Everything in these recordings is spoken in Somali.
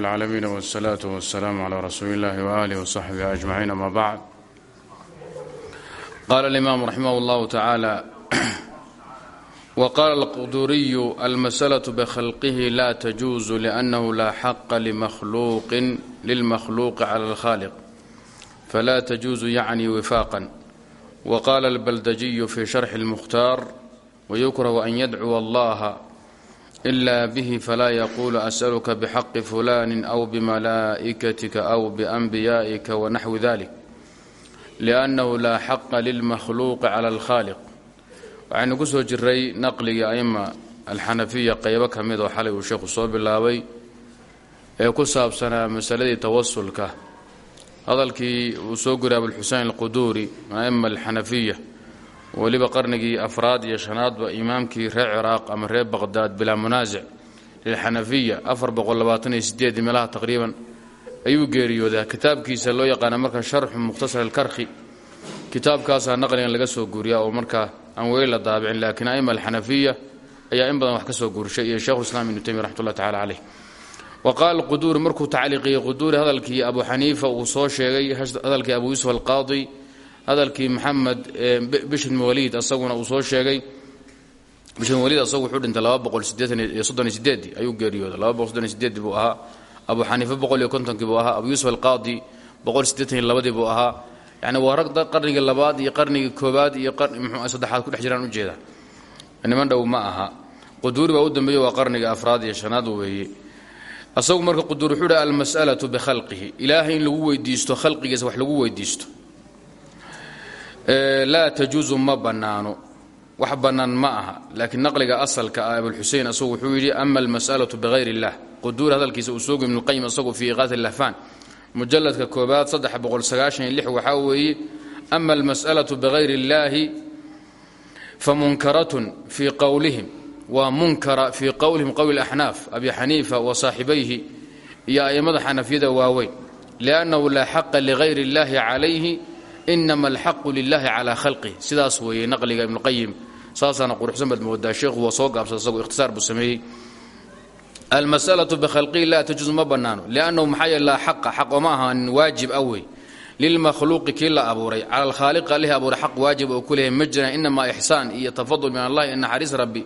العالمين والصلاة والسلام على رسول الله وآله وصحبه أجمعين أما بعد قال الإمام رحمه الله تعالى وقال القدوري المسألة بخلقه لا تجوز لأنه لا حق لمخلوق للمخلوق على الخالق فلا تجوز يعني وفاقا وقال البلدجي في شرح المختار ويكره أن يدعو الله إلا به فلا يقول أسألك بحق فلان أو بملائكتك أو بأنبيائك ونحو ذلك لأنه لا حق للمخلوق على الخالق waxaynu ku soo jiray naqligii aima alxanafiya qaybo ka mid oo xalay uu sheekhu soo bilaabay ee ku saabsanaa masaladii tawasulka hadalkii uu soo guriy abulxusein alquduuri aima alxanafiya weliba qarnigii afraad iyo shanaadba imaamkii reer ciraaq ama reer baqhdaad bilaa munaasic lilxanafiya meelaha taqriiban ayuu geeriyoodaa. Kitaabkiisa loo yaqaana marka sharxu mukhtasar alkarkhi kitaabkaasaa naqligan laga soo guuriya oo markaa aan weli la daabicin laakiin aima alxanafiya ayaa in badan wax ka soo guurishay iyo shekhulislaam ibnu taymiya raxmat ullahi tacala caleyh wa qaala markuu tacliiqiyey quduuri hadalkii abu xaniifa uu soo sheegay hadalkii abu yuusuf alqaadi hadalkii maxamed bishr waliid asaguna uu soo sheegay. Bishr waliid asagu wuxuu dhintay ayuu geeriyooday. Buu ahaa. Abu xaniife boqoliyokontonkii buu ahaa. Abu yuusuf alqaadi boqolsideetaniylabadii buu ahaa. Yani waa rag labaad iyo qarnigii koobaad iyo saddexaad ku dhex jiraan ujeeda niman dhow ma aha. Quduuri baa u dambeeye waa qarnigii afraad iyo shanaad weeye asagu marka quduur wuxuu hi almas'alatu bikhalqihi ilaahay in lagu weydiisto khalqigiisa wax lagu weydiisto laa tajuusu ma bannaano. Wax bannaan ma aha. Laakiin naqliga asalka ah abulxusein asagu wuxuu yidhi ama almas'alatu bihayr illah. Quduur hadalkiisa uu soogo ibnuqayim asagu fii iqaati lahfaan mujaladka koobaad waxaa weeye ama almas'alatu bihayr illaahi famunkaratun fii qowlihim waa munkara fii qowlihim qowl axnaaf abi xaniifa wa saaxibayhi iyo a'immada xanafiyada waaweyn. Liannahu laa xaqa ligayr illaahi calayhi inama alxaqu lilahi calaa khalqih sidaas weeye naqliga ibnuqayim saasaana quruxsan baad moodaa sheekhu waa soo gaabsada isagoo ikhtisaar buu sameeyey almas'alatu bikhalqihi laa tajuusu ma bannaano liannahu maxaa yeele laa xaqa xaq oma ahaanin waajib ah wey lilmakhluuqi kii la abuuray cala alkhaaliqi allihii abuuray xaq waajib oo ku leeyahay ma jiraan iyo tafadul min allahi iyo naxariis rabbi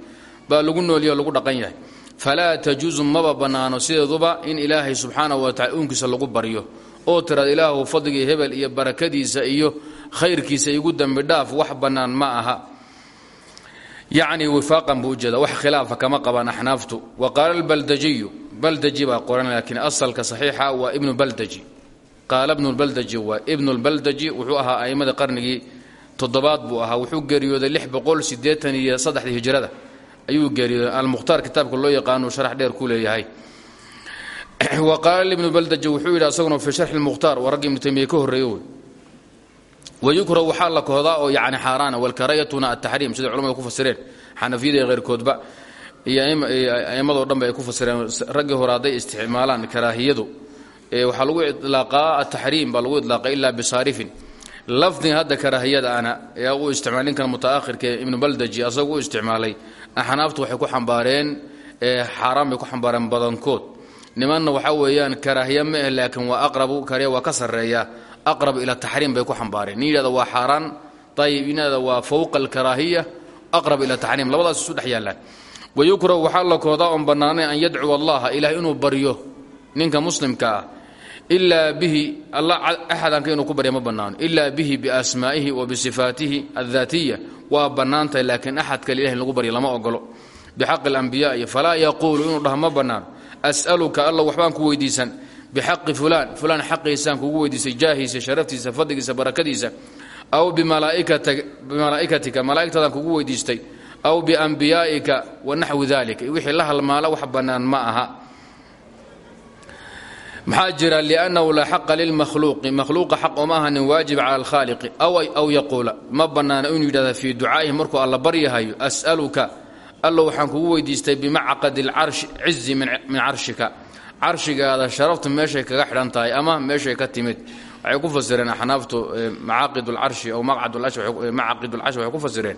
baa lagu nooliya oo lagu dhaqan yahay falaa tajuusu maba bannaano sideeduba in ilaahay subxaanahu wa tacala uunkiisa lagu baryo oo tiraada ilaahu fadligii hebel iyo barakadiisa iyo khayrkiisa igu dembi dhaaf wax bannaan ma aha. Yacni wifaaqan buu wax khilaafa kama qabaan axnaaftu. Wa qaala albaldajiyu baldaji baa qoran laakiin asalka saxiixa waa ibnu baldaji. Qaala ibnu lbaldaji waa ibnu lbaldaji wuxuu ahaa a'immada qarnigii toddobaad buu ahaa wuxuu geeriyooday lix boqol iyo saddexdii hijrada. Ayuu geeriyooday. Almukhtaar kitaabka loo yaqaanu sharax dheer ku leeyahay wa qaala ibnu baldaji wuxuu yidhi asaguna fii sharxi lmukhtaar waa ragga ibnu taymiya ka horreeye wey wayukrahu waxaa la kohdaa oo yani xaaraana walkarayatuna ataxriim sida culamadu ku fasireen xanafiyada iyo heyrkoodba iyo aimmadoo dhanba ay ku fasireen raggii hore hadday isticmaalaan karaahiyadu waxaa lagu ilaaqaa ataxriim baa lagu ilaaqa ilaa bisaarifin. Lafdiga hadda karaahiyada ana ee u isticmaal ninkan mutaakhirka ibnu baldaji asagu u isticmaalay axnaaftu waxay ku xambaareen xaaraan bay ku xambaareen badankood nimanna waxaa weeyaan karaahiya ma ah laakiin waa aqrabu kariya waa ka sarreeya. Aqrab ila taxriim bay ku xambaareen. Nin yidhahda waa xaaraan ayib nin yidhahda waa fowqa alkaraahiya aqrab ila taxriim. Labadaas isu dhex yaallaan. Wayukrahu waxaa la koodaa oon bannaanay an yadcuwa allaha ilaah inuu baryo ninka muslimka ah. Ilaa bihi alla axadanka inuu ku barya ma bannaano ilaa bihi biasmaa'ihi wa bisifaatihi addaatiya waa bannaantahay laakiin axad kale ilah in lagu baryo lama ogolo. Bixaqi alambiyaai falaa yaquulu inuu dhaha ma bannaano as'aluka alla waxbaan ku weydiisan. Bixaqi fulaan fulaan xaqiisaan kugu weydiisay jaahiisa sharaftiisa fadligiisa barakadiisa aw bimalaa'ikatika malaa'igtaadaan kugu weydiistay. Aw biambiyaa'ika wa naxwi dalik wixii la halmaala wax bannaan ma aha. Maxaa jira liannahu laa xaqa lilmakhluuqi makhluuqa xaq oma ahanin waajib cala alkhaaliqi aw yaquula. Ma bannaana inuu yidhahda fii ducaa'ihi markuu alla baryahayo as'aluka alla waxaan kugu weydiistay bimacqadi cizi min carshika. Carshigaada sharaftu meeshay kaga xidhan ama meeshay ka timid. Waxay ku fasireen axnaaftu macaaqid lcarshi aw macaqid lcarshi waxay ku fasireen.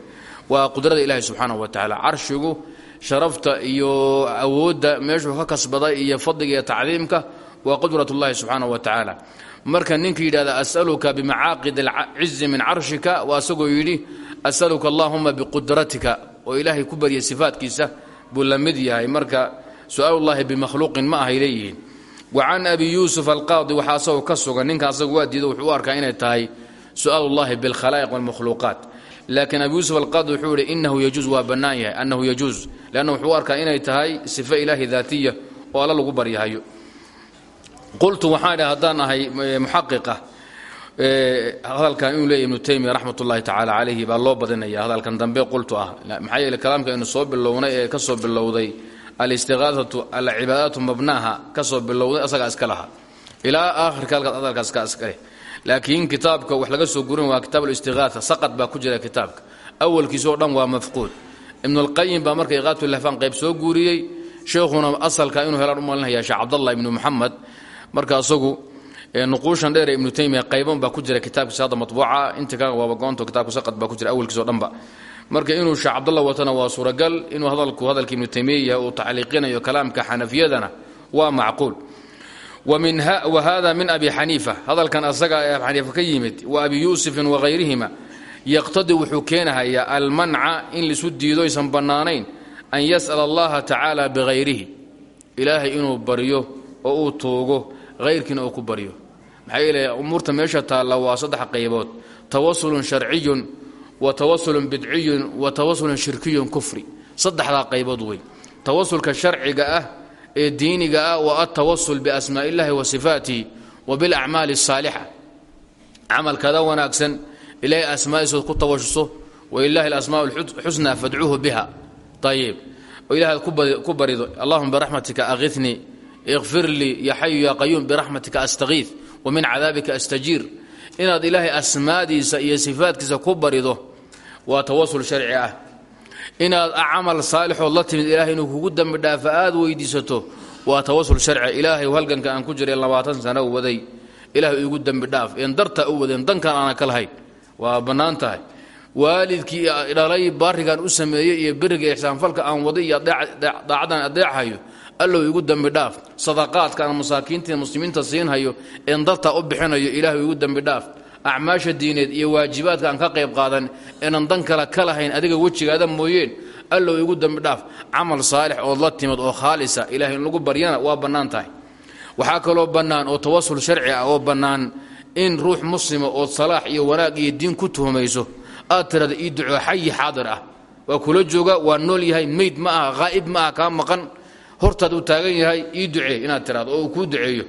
Waa qudrada ilaahi subxaanahu wa tacaala. Carshigu sharafta iyo awoodda meeshuu ka kasbaday iyo fadliga iyo tacdiimka waa qudrat ullahi subxaana wa tacaala. Marka ninka yidhahda as'aluka bimacaaqid alcizi min carshika waa asagoo yidhi as'aluka allahuma biqudratika oo ilaahay ku barya sifaatkiisa buu la yahay. Marka su'aalullahi bimakhluuqin ma ahay wa can abi yuusuf alqaadi waxaa asagoo ka sugan ninka asagu waa diido wuxuu u arkaa inay tahay su'aal ullahi bilkhalaa'iq walmakhluuqaat. Laakiin abu yuusuf alqaadi wuxuu yihi inahu yajuuz waa bannaan yahay. Annahu yajuuz leanna wuxuu arkaa inay tahay sifo ilaahi daatiya oo alla lagu baryahayo. Qultu waxaan idhi ahay muxaqiqa hadalkan inuu leeyahy ibnu taymiya raxmat ullahi tacaala calayhi baa loo badinaya hadalkan dambe qultu ah. Maxaa yeele kalaamka aynu soo bilownay ee ka soo bilowday alistiqaasatu alcibaadaatu mabnaaha ka soo bilowday asagaa iska laha ilaa aakhirka halkaas hadalkaas ka iskaleh laakiin kitaabka wax laga soo gurin waa kitaab alistiqaasa saqad baa ku jira kitaabka. Awalkiisoo dhan waa mafquud. Ibnulqayim baa marka iqaatu lahfaan qayb soo guuriyey. Sheekhuna asalka inuu helaan u malinaya sheekh cabdallah ibnu muxamed marka asagu nuquushan dheer ee ibnu taymiya qayban baa ku jira kitaabkiisa hadda matbuuca. Inta kalena waaba goonto kitaabka saqad baa ku jira awalkiisoo dhanba. Marka inuu sheekh cabdallah watana waa suuragal inuu hadalku hadalka ibnu taymiya yahay uu kalaamka xanafiyadana waa macquul. Wa hada min abi xaniifa. Hadalkan asaga ee xaniifa ka yimid wa abi yuusufin wahayrihima yaqtadi wuxuu keenahayaa almanca in lisu diido aysan bannaanayn an yas'ala allaha tacaala bihayrihi ilaahay inuu baryo oo uu tuugo hayrkiina ku baryo maxaa umuurta meesha taalla waa saddex qaybood. Tawasulun sharciyun wa tawasulun bidciyun wa tawasulun shirkiyun kufri. Saddexdaa qaybood wey tawasulka sharciga ah ee diiniga ah waa altawasul biasmaa illahi wa sifaatihi wa bilacmaali asaalixa camalkada wanaagsan ilaahay asmaadiisood ku tawashuso walilahi alasmaa lxusnaa fadcuuhu biha. Ayib oo ku barido allahuma biraxmatika akhithnii ikfir lii ya xayu ya qayuum biraxmatika astakiid wa min cadaabika astajiir. Inaad ilaahay asmaadiisa iyo sifaadkiisa ku barido waa tawasul sharci ah. Inaad camal saalixood la timid ilaahay inuu kugu dembi dhaafa aad weydiisato waa tawasul sharci. Ilaahay halganka aan ku jiray labaatan sano waday. Ilahay igu dembi dhaaf. Een dartaa u wadeen dankan aana ka lahayn. Waa bannaan tahay. Waalidkii dhalay baarigan u sameeyey iyo beriga ixsaanfalka aan waday iyo daacadan adeechayo allow igu dembi dhaaf sadaqaadka aan masaakiinta muslimiinta siinhayo een dartaa u bixinayo ilaahu igu dembi dhaaf acmaasha diineed iyo waajibaadka aan ka qayb qaadan inaan dan kale ka adiga wejigaada mooyeen allow igu dembi dhaaf camal saalix ood la timid oo khaalisa ilahay in lagu baryana waa bannaan tahay. Waxaa kaloo bannaan oo tawasul sharci ah oo bannaan in ruux muslima ood salaax iyo wanaag iyo diin ku tuhmayso aad tirada ii ducoo xayi xaadir ah. Waa kula jooga waa nool yahay meyd ma aha haa'ib ma aha kaa maqan hortaad uu taagan yahay ii ducee inaad tiraado oo uu kuu duceeyo.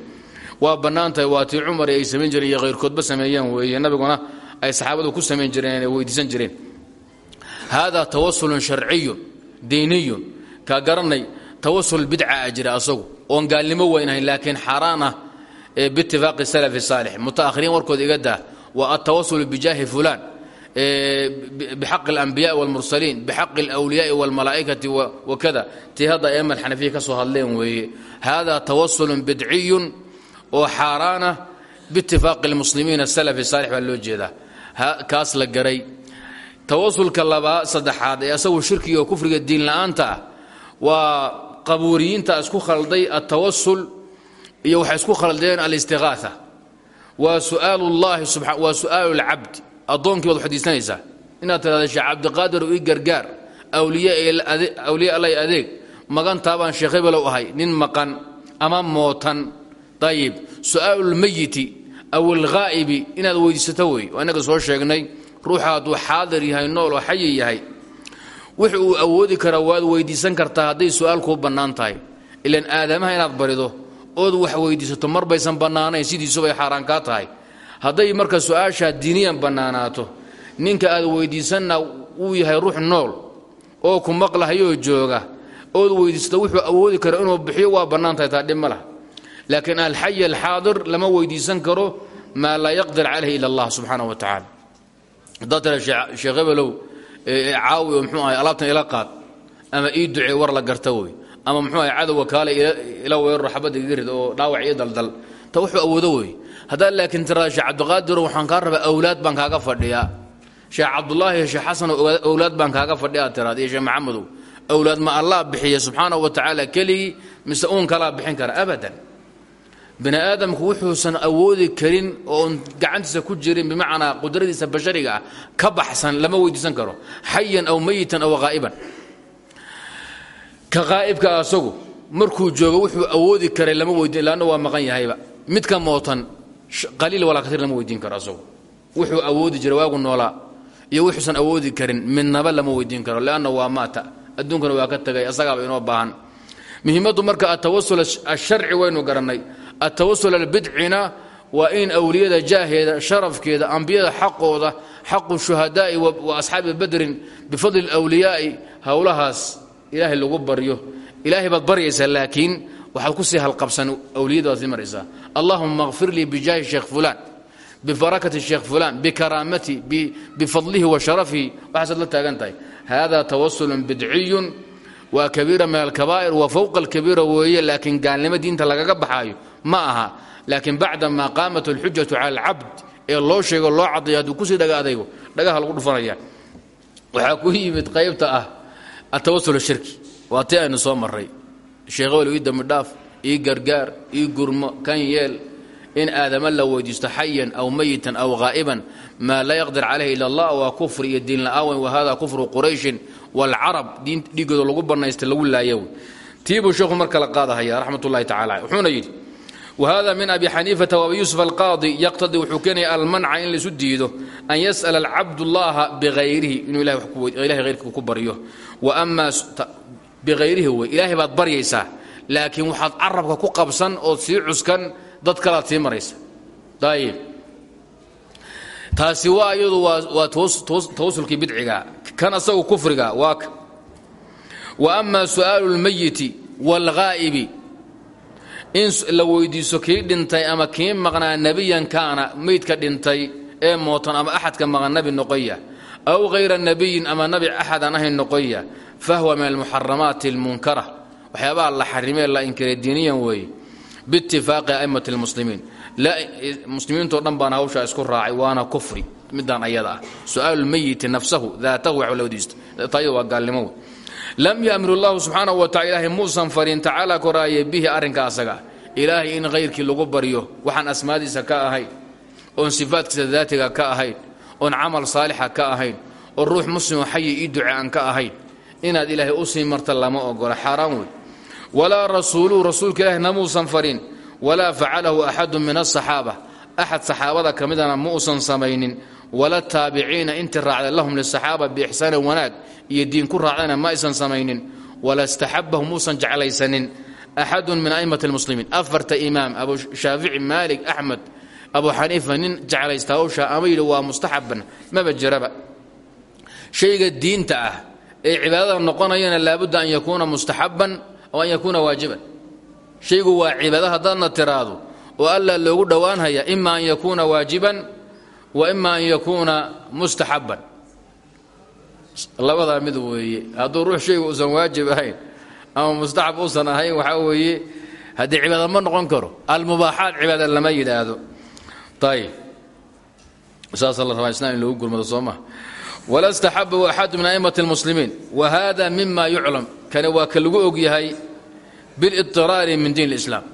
Waa bannaan tahay waa tii cumar ay samayn jireen iyo khayrkoodba sameeyeen weeye. Nabiguna ay saxaabadu ku samayn jireen weydiisan jireen. Haadaa tawasulun sharciyun diiniyun kaa garanay tawasul bidca a asagu. Oon gaalnimo weynahayn laakiin xaaraan ah biitifaaqi salafi saalix. Mutaahiriin warkooda iga daa waa altawasulu bijaahi fulaan bxaq اlanbiyaءi wاlmursaliin bxaqi اlwliyaai wاlmalaa'ikati wakada tii hadda emal xanafiya ka soo hadleen weeye hada tawasulun bidciyun oo xaaraanah biitifaaqi اlmuslimiina salafi saalix baa loo jeedaa kaas la garay tawasulka labaa saddexaad ee asagu shirkiga oo kufriga diin la'aanta ah waa qabuuriyiinta isku khalday altawasul iyo waxay isku khaldeen alistiqaaثa waa su'aal اllahi waa su'aal اlcabd addoonkii baad xadiisanaysaa. Inaad tidhahda sheekh cabdiqaadir ii gargaar awliya allay adeeg magantaabaan sheekh hebelow ahay nin maqan ama mootan. Ayib su'aalulmeyiti aw alghaa'ibi inaad weydiisato wey waa soo sheegnay ruuxa hadduu xaadir yahay nool oo xayi yahay. Wix uu awoodi karaa waad weydiisan kartaa hadday su'aal kuu bannaan tahay. Ilaan aadamaha inaad barido ood wax weydiisato mar baysan bannaanayn sidiisubay xaaraan kaa tahay hadday marka su'aashaa diiniyan bannaanaato ninka aad weydiisanna uu yahay ruux nool oo ku maqlahayoo jooga ood weydiisato wuxuu awoodi karo inuu bixiyo waa bannaan tahay taa dhib ma laha. Laakiin alxay alxaadir lama weydiisan karo maa laa yaqdir calayhi ila allah subxaana wa tacaala. Haddaad tira caawi oo mxuu ahay alaabtan ila qaad ama ii ducee war la garta ama muxuu ahay cadowga kaale ila weeraro xabadda iga rid oo dhaawac iyo daldal ta wuxuu awoodo wey haddaad laakiin tiraada sheekh cabdiqaadiro waxaan kaa rabaa awlaad baan kaaga fadhiyaa. Sheekh cabdulaahi iyo sheekh xasanoo awlaad baan kaaga fadhiya aad tiraada iyo sheekh maxamedow awlaad ma allah bixiya subxaanahu wa tacaala keligii mise uun kalaa bixin kara abadan. Bini aadamku wuxuusan awoodi karin oon gacantiisa ku jirin bimacnaa qudradiisa bashariga ah ka baxsan lama weydiisan karo. Xayan aw mayitan aw haa'iban ka qaa'ibka asagu markuu joogo wuxuu awoodi karay lama weydiin lanna waa maqan yahayba. Midka mootan qaliil walaa katiir lama weydiin karo asagu. Wuxuu awoodi jiray waagu noolaa iyo wuxuusan awoodi karin midnaba lama weydiin karo leanna waa maata. Adduunkana waa ka tagay asagaaba inoo baahan. Muhiimaddu marka atawasul asharci waynu garannay. Atawasul albidcina waa in awliyada jaaheeda sharafkeeda ambiyada xaqooda xaqu shuhadaa'i wa asxaabi badrin bifadli lwliyaai howlahaas ilaahay lagu baryo. Ilaahay baad baryaysaa laakiin waxaad ku sii halqabsan awliyada baad sii maraysaa. Allahuma kfir lii bijaahi sheekh fulaan bibarakati sheekh fulaan bikaraamati bifadlihi wa sharafihi. Waxaasaad la taagan tahay. Hada tawasulun bidciyun waa kabiira min alkabaa'ir wa fowqa alkabiira weeye laakiin gaalnimo diinta lagaga baxaayo ma aha. Laakiin bacda maa qaamat alxujatu cala alcabd ee loo sheego loo cadayo hadduu ku sii dhaga dhagaha lagu dhufanaya waxaa ku yimid qaybta ah atawasul shirki waa tii aynu soo maray sheekhowel ii dambidhaaf ii gargaar ii gurmo kan yeel in aadama la weydiisto xayan aw mayitan aw haa'iban maa laa yaqdir calayh ila allah waa kufri iyo diin la'aawen wahada kufru qurayshin waalcarab diin dhiigooda lagu bannaystay lagu laaya tii buu sheekhu marka la qaadahaya raxmat ullahi wuxuuna yidhi whada min abi xaniifata wabi yuusuf alqaadi yaqtadii wuxuu keenaya almanca in laisu diido an yas'ala alcabdullaha bihayrihi inuu ilahay hayrkii ku amaa bihayrihi wey. Ilaahay baad baryaysaa. Laakiin waxaad carabka ku qabsan ood sii cuskan dad kalaad sii maraysa ayib taasi waa iyadu waa tawasulkii bidciga. Kan asagu kufriga waa ka. Wa ama su'aalu اlmayiti wاlghaa'ibi in la weydiiso kii dhintay ama kii maqnaa nebiyan kaana meydka dhintay ee mootan ama axadka maqan nabi noqoya. Aw hayra nebiyin ama nabi axad aan ahayn noqoya fahwa min almuxaramaati almunkara waxyaabaha la xarimee la inkiray diiniyan weeye biitifaaqi a'immati lmuslimiin muslimiintoo dhan baana hawshaa isku raacay waana kufri midaan ayada ah su'aalu lmeyiti nafsahu daatahu wax la weydiisto tayada waa gaalnimo lam yamir llahu subxaanahu wa tacala ilaahay muusan farin tacaala koraaye bihi arrinka asaga ilaahay in hayrkii lagu baryo waxaan asmaadiisa ka ahayn oon sifaadkiisa daatiga ka ahayn oon camal saalixa ka ahayn oo ruux muslimoo xayi ii duce inaad ilaahay u sii marta lama ogola xaaraan wey walaa rasuuluhu rasuulka ilaahi namuusan farin walaa facalahu axadu min asaxaaba axad saxaabada ka midana ma uusan samaynin. Wala taabiciina intii raacda lahum lisaxaaba biixsaanin wanaag iyo diin ku raacdana ma aysan samaynin. Wala staxabahu muusan jeclaysanin. Axadun min a'immati lmuslimiin afarta imaam abu shaafici maalik axmed. Abu xaniifa nin jeclaysta hawsha ama yidhi waa mustaxaban maba shayga diinta ah ee cibaadada noqonayana laabudda an yakuuna mustaxaban aw an yakuuna waajiban. Shaygu waa cibaado haddaadna tiraado oo alla loogu dhowaanhaya ima an yakuuna waajiban wa ima an yakuuna mustaxaban labadaa mid weeye. Hadduu ruux shaygu uusan waajib ahayn ama mustaxab uusan ahayn waxaa weeye haddii cibaada ma noqon karo almubaaxaat cibaada lama yidhaahdo. Ayib saasaa la rabaa islam in loogu gurmado soo wala staxabahu axadu min a'immati اlmuslimiin wa hada mima yuclam kani waa ka lagu og yahay bilidiraari min diin اlislaam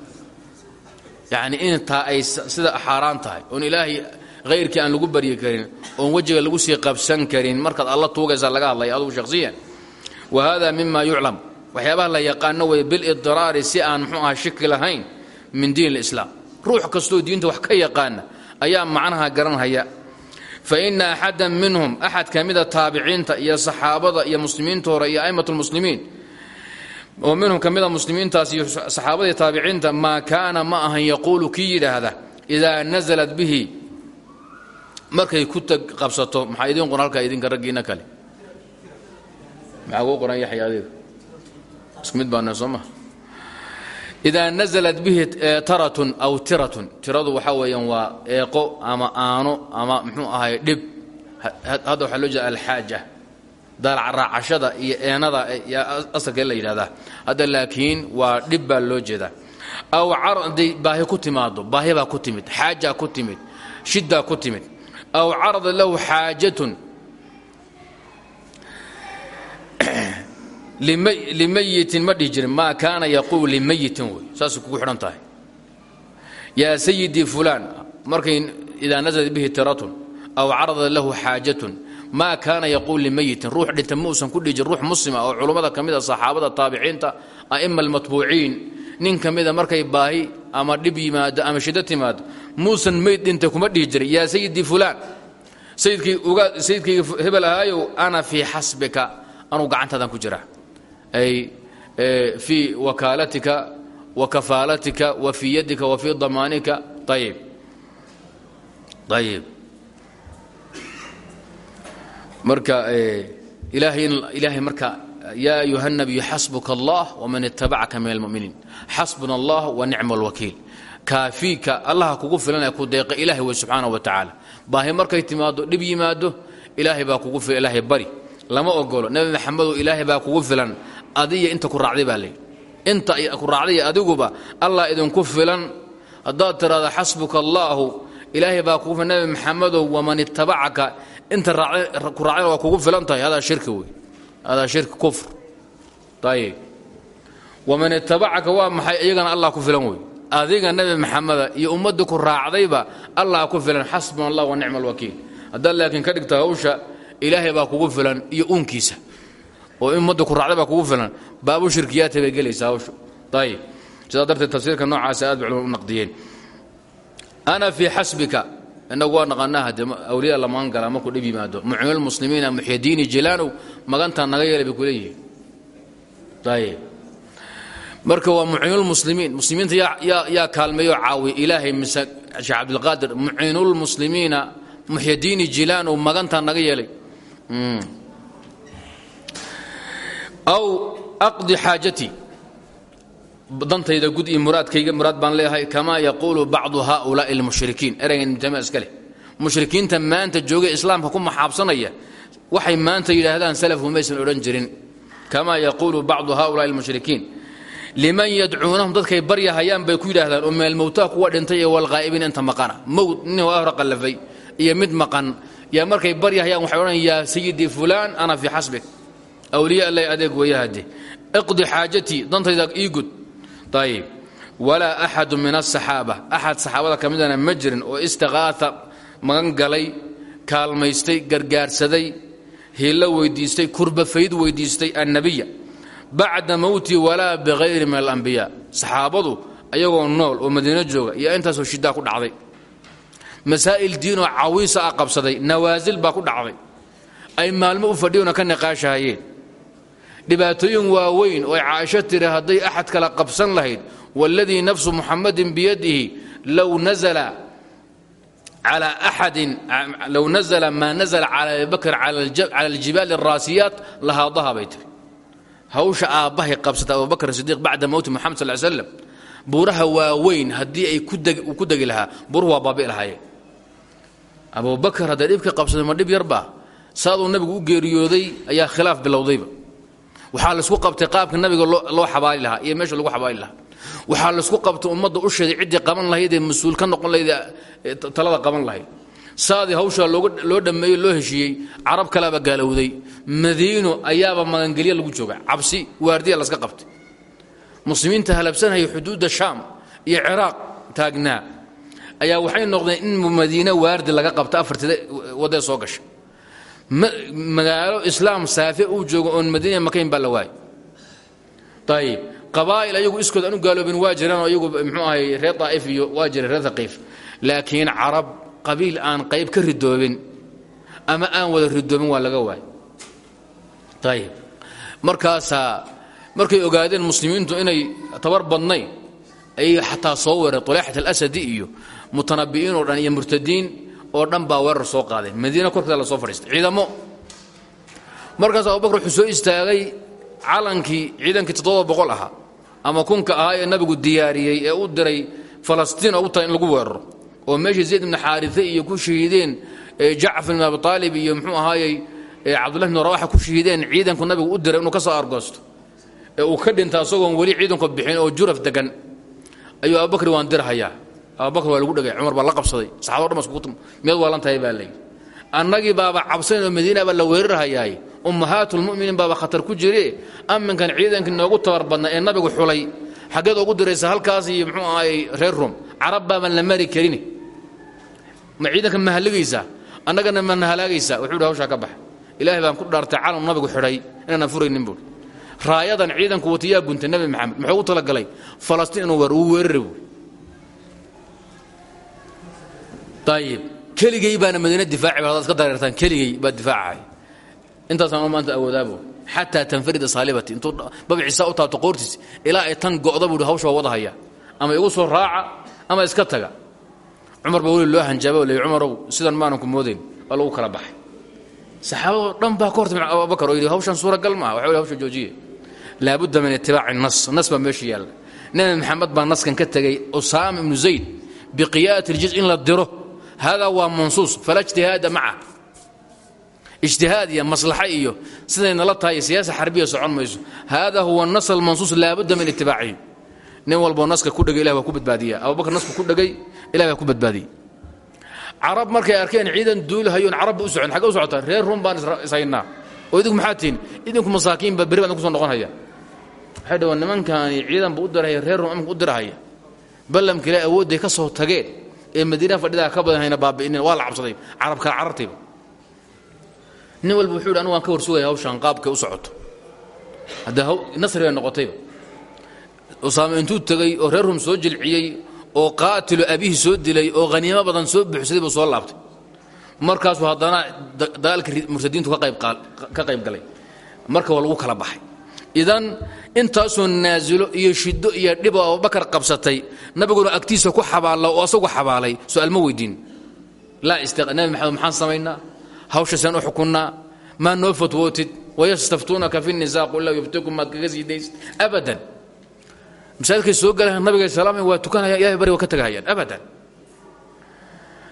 yacni intaa ay sida xaaraan tahay oon ilaahay hayrkii aan lagu baryi karin oon wejiga lagu sii qabsan karin markaad alla tuugaysaa laga hadlaya adugu shakhsiyan wa hada mima yuclam waxyaabaha la yaqaano wey bilidiraari si aan muxuu aha shiki lahayn min diin اlislaam ruux kastoo diinta wax ka yaqaana ayaa macnaha garanhaya fa ina axada minhum axad ka mida taabiciinta iyo saxaabada iyo muslimiinta hore iyo a'imat lmuslimiin oo minhum ka mida muslimiintaas iyo saxaabadii taabiciinta maa kaana ma ahan yaquulu kii yidhaahda idaa bihi. Markay ku qabsato maxaa idiin qoran halkaa idinka kale? Maxaa qoran yaxya adiga? Isku mid baana idaa nasalat bihi taratun aw tiratun tiradu waxaa weeyaan waa eeqo ama aano ama muxuu ahay dhib hadda waxaa loo jeeda alxaaja daalacraacashada iyo eenada asalkee la yidhahdaa hadda laakiin waa dhib loo jeedaa aw carday baahi ku timaado baahi baa ku timid xaajaa ku timid shiddaa ku timid aw carada lahu xaajatun limayitin ma dhihi jirin maa kaana yaquul limayitin wey saasay kugu xidhan tahay. Yaa sayidii fulaan markay idaa naزlat bihi tiratun aw carada lahu xaajatun maa kaana yaquul limayitin ruux dhinta muusan ku dhihi jir ruux muslima oo culummada ka mida saxaabada taabiciinta a'ima almatbuuciin nin ka mida markay baahi ama dhib yimaado ama shiddo timaado muusan meyd dhinta kuma dhihi jiray yaa sayidii fulaan sayidkayga hebel ahaayow ana fii xasbika anuu gacantaadan ku jiraa ay fii wakaalatika wa kafaalatika wa fii yadika wa fii damaanika ayib ayib marka ilaahay marka yaa ayuha nabiyu xasbuka allah waman itabacaka min almuminiin xasbuna allah wa nicma alwakiil kaafiika allaha kugu filanee ku deeqa ilahay wey subxaanahu wa tacaala baahi markay timaado dhib yimaado ilaahay baa kugu filan ilaahay bari. Lama ogolo nebi maxamedow ilaahay baa kugu filan adiya inta ku raacday baa leeyi inta ku raacday adiguba allah idinku filan haddaad tiraahdo xasbuka allaahu ilaahay baa kugu filan nebi maxamedow waman itabacaka inta ku raacdayna waa kugu filan tahay hadaa shirki wey hadaa shirki kufr. Ayib waman itabacaka waa maxay? Iyagana allah ku filan wey adiga nebi maxameda iyo ummadda ku raacdayba allah ku filan xasbuna allah wa nicma alwakiil haddaad laakiin ka dhigta hawsha ilaahay baa kugu filan iyo uunkiisa oo ummadda ku raacday baa kugu filan. Baabu shirkiyaata bay gelaysaa hawsha ayib sidaa darteed tafsiirka noocaasa aad ba culama u naqdiyeen. Ana fii xasbika inagu waa naqaanaa hadde awliya la magan galaa markuu dhib yimaado. Mucimilmuslimiina muxyadiini jilaanow magantaa naga yeelay bay ku leeyihiin. Ayib marka waa muciinulmuslimiin muslimiinta yaa kaalmeeyo caawiya ilaahay mise sheekh cabdilqaadir muciinulmuslimiina muxyadiini jilaanow magantaa naga yeelay aw aqdi xaajatii dantayda gud iyo muraadkayga muraad baan leeyahay kamaa yaquulu bacdu haulaai almushrikiin ereygan ibnutaymiya iska leh. Mushrikiinta maanta joogay islaamka ku maxaabsanaya waxay maanta yidhaahdaan salafku maysan odhan jirin. Kamaa yaquulu bacdu haulaai almushrikiin liman yadcuunahum dadkay baryahayaan bay ku yidhaahdaan oo meelmowtaa kuwa dhintay ee walqaa'ibiin inta maqana. Mowd nin hore qallafay iyo mid maqan. Yaa markay baryahayaan waxay odhan yaa sayidii fulaan ana fii xasbik awliya allay adeeg weeyahade iqdi xaajatii dantayda ii gud ayib walaa axadu min asaxaaba axad saxaabada ka midana ma jirin oo istikaaa magan galay kaalmaystay gargaarsaday hillo weydiistay kurbafayd weydiistay annabiya. Bacda mowtii walaa bikayri min alambiyaa saxaabadu ayagoo nool oo madiino jooga iyo intaasoo shidaa ku dhacday. Masaa'il diinoo cawiisa a qabsaday nawaasil baa ku dhacday. Ay maalmo u fadhiyona ka niqaashahayeen dhibaatooyin waaweyn oo caaisho tiri hadday axad kala qabsan lahayd waladii nafsu muxamadin biyadihi low nazla maa nazla cala abibakr cala aljibaali araasiyaat lahaadaha bay tiri. Hawsha aabbahay qabsata abubakr sidiq bacda mowti muxamed sal slam buuraha waaweyn haddii ay ku degi lahaa buruhu waa baabi lahaye abubakr hadday dhibka qabsaday ma dhib yarba saaduu nabigu u geeriyooday ayaa khilaaf bilowdayba waxaa la isku qabtay qaabka nabiga loo xabaali lahaa iyo meesha lagu xabaali lahaa. Waxaa la isku qabtay ummadda u sheeday ciddii qaban lahayd ee mas'uul ka noqon lahayd talada qaban lahayd. Saadii hawshaa loo dhammeeyey loo heshiiyey carab kalaaba gaalowday. Madiino ayaaba magangelya lagu jooga. Cabsi waardiya laska qabtay. Muslimiinta halabsanhaya xuduudda shaam iyo ciraaq taagnaa. Ayaa waxay noqdeen in madiine waardi laga qabta afartida wadee soo gasha magaalo islaam saafe uu joogo oon madiina makayn baa la waayay. Ayib qabaa'il ayagu iskood aan u gaaloobin waa jiraan oo iyagu mxuu ahay reer daa'if iyo waa jira reer haqiif laakiin carab qabiil aan qayb ka ridoobin ama aan wada ridoobin waa laga waayay. Ayib markaasaa markay ogaadeen muslimiintu inay tabar badnayn ayay xataa soo weereen tulaaxat alasadi iyo mutanabi'iin oo dhan iyo murtadiin oo dhan baa weerar soo qaadeen. Madiina korkeeda la soo fadhiistay. Ciidamo. Markaas abubakr wuxuu soo istaagay calankii ciidankii toddoba boqol ahaa ama kunka ahaa ee nabigu diyaariyey ee u diray falastiin oo u tahay in lagu weeraro. Oo meeshii zayd ibni xaarife iyo ku shahiideen jacfar ibn abi aalib iyo muxuu ahaayey cabdullahi bn rawaxa ku shahiideen ciidanku nabigu u diray inuu ka soo argoosto. Ee uu ka dhinta asagoon weli ciidanku bixin oo juraf degan. Ayuu abubakri waan dirhayaa abubakr waa lagu dhegay cumar baa la qabsaday. Saxabado dhan miyaad waalan tahay baa layidhi annagii baaba cabsayn oo madiina baa la weerarhayaay ummahaatulmuminiin baaba khatar ku jire. Amminkan ciidankii noogu tabar ee nabigu xulay. Xaggeed ugu diraysa halkaas iyo muxuu ahaay reer rum. Carab baabaan la mari karin. Ma ma halligaysaa annagana mana halaagaysaa wuxuu hi hawshaa ka baxa. Ilaahay baan ku dhaartay calam nabigu xidhay. Inaanan furaynin buui raayadan ciidanku watayaa guntay nebi maxamed. Muxuu u talagalay? Falastiin inuu uu ayib keligay baana madiina difaaci hadaad iska dareertaan keligay baa difaacaya intaasaan maanta awoodaabo xataa tanfarida saalibati intuu babciisa u taabto qoortiis ilaa ay tan go'da buui hawsha waa wada haya ama igu soo raaca ama iska taga cumar baa weli loo hanjaaba le cumarow sidan maanan ku moodayn waa lagu kala baxay saxaabadoo dhan baa ka hortimi abubakar oo yidhi hawshan suuragal maaha waxa hawsha joojiye laabudda min itibaaci nas nas baa meesha yaalla nebi maxamed baa naskan ka tegey usaama ibnu zayd biqiyaadati iljiz in la diro haadaa waa mansuus falaa ijtihaada maca ijtihaad iyo maslaxa iyo siday nala tahay siyaasa xarbiya socon mayso haadaa huwa nas almansuus laabudda min itibaacihi nin walboo naska ku dhegay ilah waa ku badbaadiya abubakar naska ku dhegay ilah baa ku badbaadiyey carab markay arkeen ciidan duulhayoon carabba u socon xagge u socotaan reer rum baan ishaynaa oo idinku maxaa tihin idinku masaakiinba berri baan kuso noqon haya waxay dhawaan nimankaani ciidanba u dirahaya reer rum amka u dirahaya ballamka ilaa awoodday ka soo tageen ee madiina fadhidaa ka badan hayna waa la cabsaday. Carab kala carartayba nin walba wuxuu yidhi anigu waan ka warsugaya hawshan qaabkay u socoto. Haddee nasri bay noqotayba. Usaame intuu tegey oo reer rum soo jilciyey oo qaatilo abihi soo dilay oo haniimo badan soo buuxsaday buu soo laabtay. Markaasuu haddana dagaalka murtadiintu ka qayb galay. Marka waa lagu kala baxay idan intaasoo naasilo iyo shiddo iyo dhibo abubakar qabsatay nabiguna agtiisa ku xabaalla oo asagu xabaalay su'aal ma weydiin. Nabi maxamed maxaan samaynaa hawshasaan u xukunnaa? Maa noo fatwootid wayastaftuunaka fi nisaa? Qul laa yuftikum maad kaga sii daysid abadan. Masaajidkay soo galayaan nabiga salaam waa tukanaya ilahay bari waa ka abadan.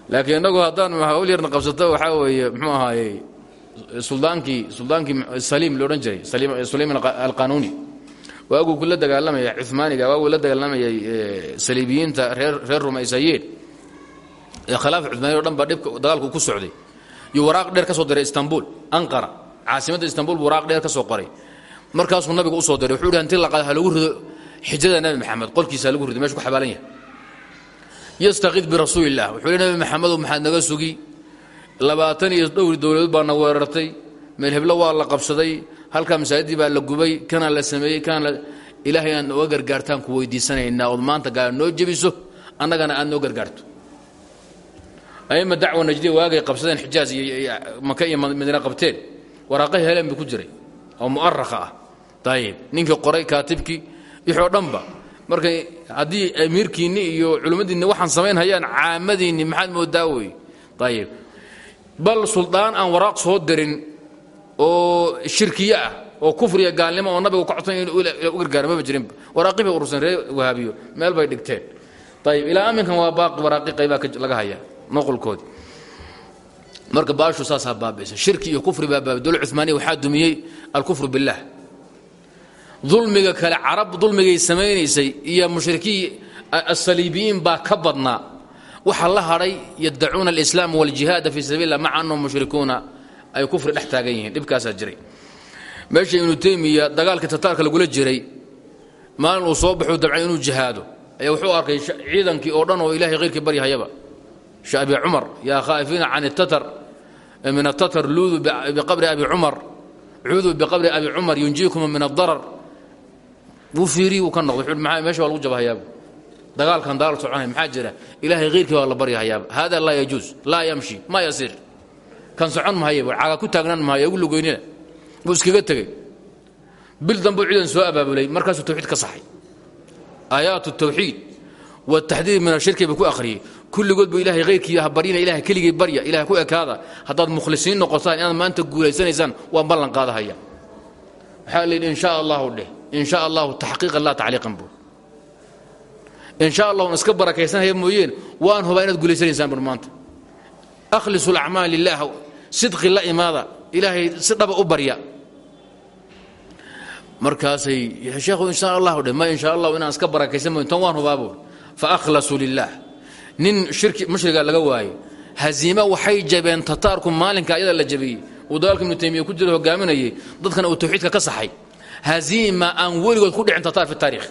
Laakiin innagu haddaan hawl yarna qabsato waxaa weeye muxuu ahaayey suldaankii suldaankii saliim loodhan jiray sulayman alqanuuni waaguu kula dagaalamaya cumaaniga waaguu la dagaalamayay saliibiyiinta reer rumaysayeen ee khilaafa cumaaniya o dhibka dagaalku ku socday. Iyo waraaq dheer ka soo diray istanbul anqara caasimadda istanbul waraaq dheer ka soo qoray. Markaasuu nabiga u soo diray wuxuu yidhi hanti laqaad ha lagu rido xijada nabi maxamed qolkiisa lagu riday meshu ku xabaalan yahay. Yastaqiid birasuuli illah wuxuu yidhi nabi maxamedow maxaad naga sugi labaatan iyo dhowr dowladood baa na weerartay. Meel heblo waa la qabsaday halkaa masaajidii baa la gubay kana la sameeyey kana ilaahay aad nooga gargaartaan ku weydiisanaynaa. Ood maanta gaala noo jebiso annagana aad noo gargaarto. Aima dacwa najdiya waagay qabsadeen xijaaz iyo maka iyo madiina qabteen. Waraaqahi helen buu ku jiray oo mu'arakha ah. Ayib ninkii qoray kaatibkii wixoo dhanba. Marka haddii amiirkiinni iyo culimmadiinni waxaan samayn hayaan caamadiinni maxaad moodaa wey ayib bal suldaan aan waraaq soo dirin oo shirkiye ah oo kufriya gaalnimo oo nabiga ka codsan in u gargaara maba jirinba waraaqi bay urursan ree wahaabiyo. Meel bay dhigteen. Ayib ilaa aminkan waa baaqi waraaqi qaybaa laga hayaa noqolkoodi marka baashu saasaa baabi'isa. Shirki iyo kufri baa baabi dowla cumaaniya waxaa dumiyey alkufru billaah dulmiga kale carab dulmigay samaynaysay iyo mushrikii asaliibiyiin baa ka badnaa waxa la hadhay yaddacuuna alislaam waljihaada fii sabiil lah maca annahum mushrikuuna ay kufri dhex taagan yihiin dhibkaasaa jiray. Meesha ibnu teymiya dagaalkii tataarka lagula jiray maalin uu soo baxuu dabcay inuu jihaado ayaa wuxuu arkay ciidankii oo dhan oo ilahay khayrkii baryahayaba abi cumar yaa khaa'ifiina can tatar min atatar luuduu biqabri abi cumar cuuduu biqabri abi cumar yunjiikum min adarar wuu fiiriy wuu ka noqday. Meesha waa lagu jabahayaabu dagaalkan dagaal soconay maxaa jira? Ilaahay khayrkii baa la baryahayaaba hada laa yajuus laa yamshi ma yasiir kan socon mahaye caga ku taagnaan mahaye ugu lugoynina. Buu iskaga tegey. Bil dambuu ciidan soo abaabulay markaasuu tawxiid ka saxay. Aayaat tawxiid wataxdiid min ashirki buu ku akhriyey. Kulligood buu ilahay khayrkii ha baryina ilahay keligii barya ilahay ku ekaada. Haddaad mukhlisiin noqotaan inaad maanta guulaysanaysaan waan ballan qaadahaya. Waxaa la yidhi? In sha allahu dheh. In sha allahu taxqiiqan laa tacliiqan buu in sha allah un iska barakaysanaya mooyeen waan hubaa inaad guulaysanaysaan bur maanta. Akhlisu lacmaal lilah sidqi la imaada. Ilaahay si dhaba u barya. Markaasay sheekhu in sha allahu dheh ma in sha allahu inaan iska barakaysan mooyen tan waan hubaa fa akhlasuu lilah nin shirki mushriga laga waayey haziime waxay jabeen tataarku maalinka ayada la jabiyey. Uu dagaalka ku jira hogaaminayay dadkana uu tawxiidka ka saxay. Haziima aan weligood ku dhicin tataar fi taarikh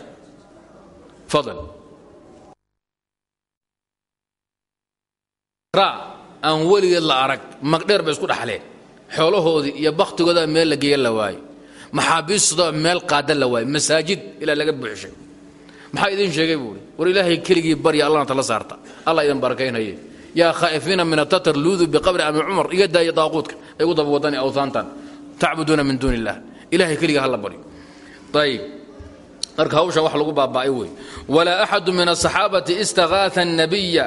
fadl ra aan weligeed la arag magdheer bay isku dhaxleen. Xoolahoodii iyo bakhtigooda meel la geeya la waayo. Maxaabiistooda meel qaada la waayo. Masaajid ilaa laga buuxshay maxaa idin sheegay buui war ilaahay keligii barya allahna tala saarta. Allah idin barakaynaye yaa khaa'ifiina min atatar luudu biqabri abi cumar iga daaya daaquudka ay u daba wadani awtaantan tacbuduuna min duuni illah ilahay keliga hala baryo ayib marka hawshan wax lagu baaba'ay wey walaa axadu min asaxaabati istakaaa الnabiya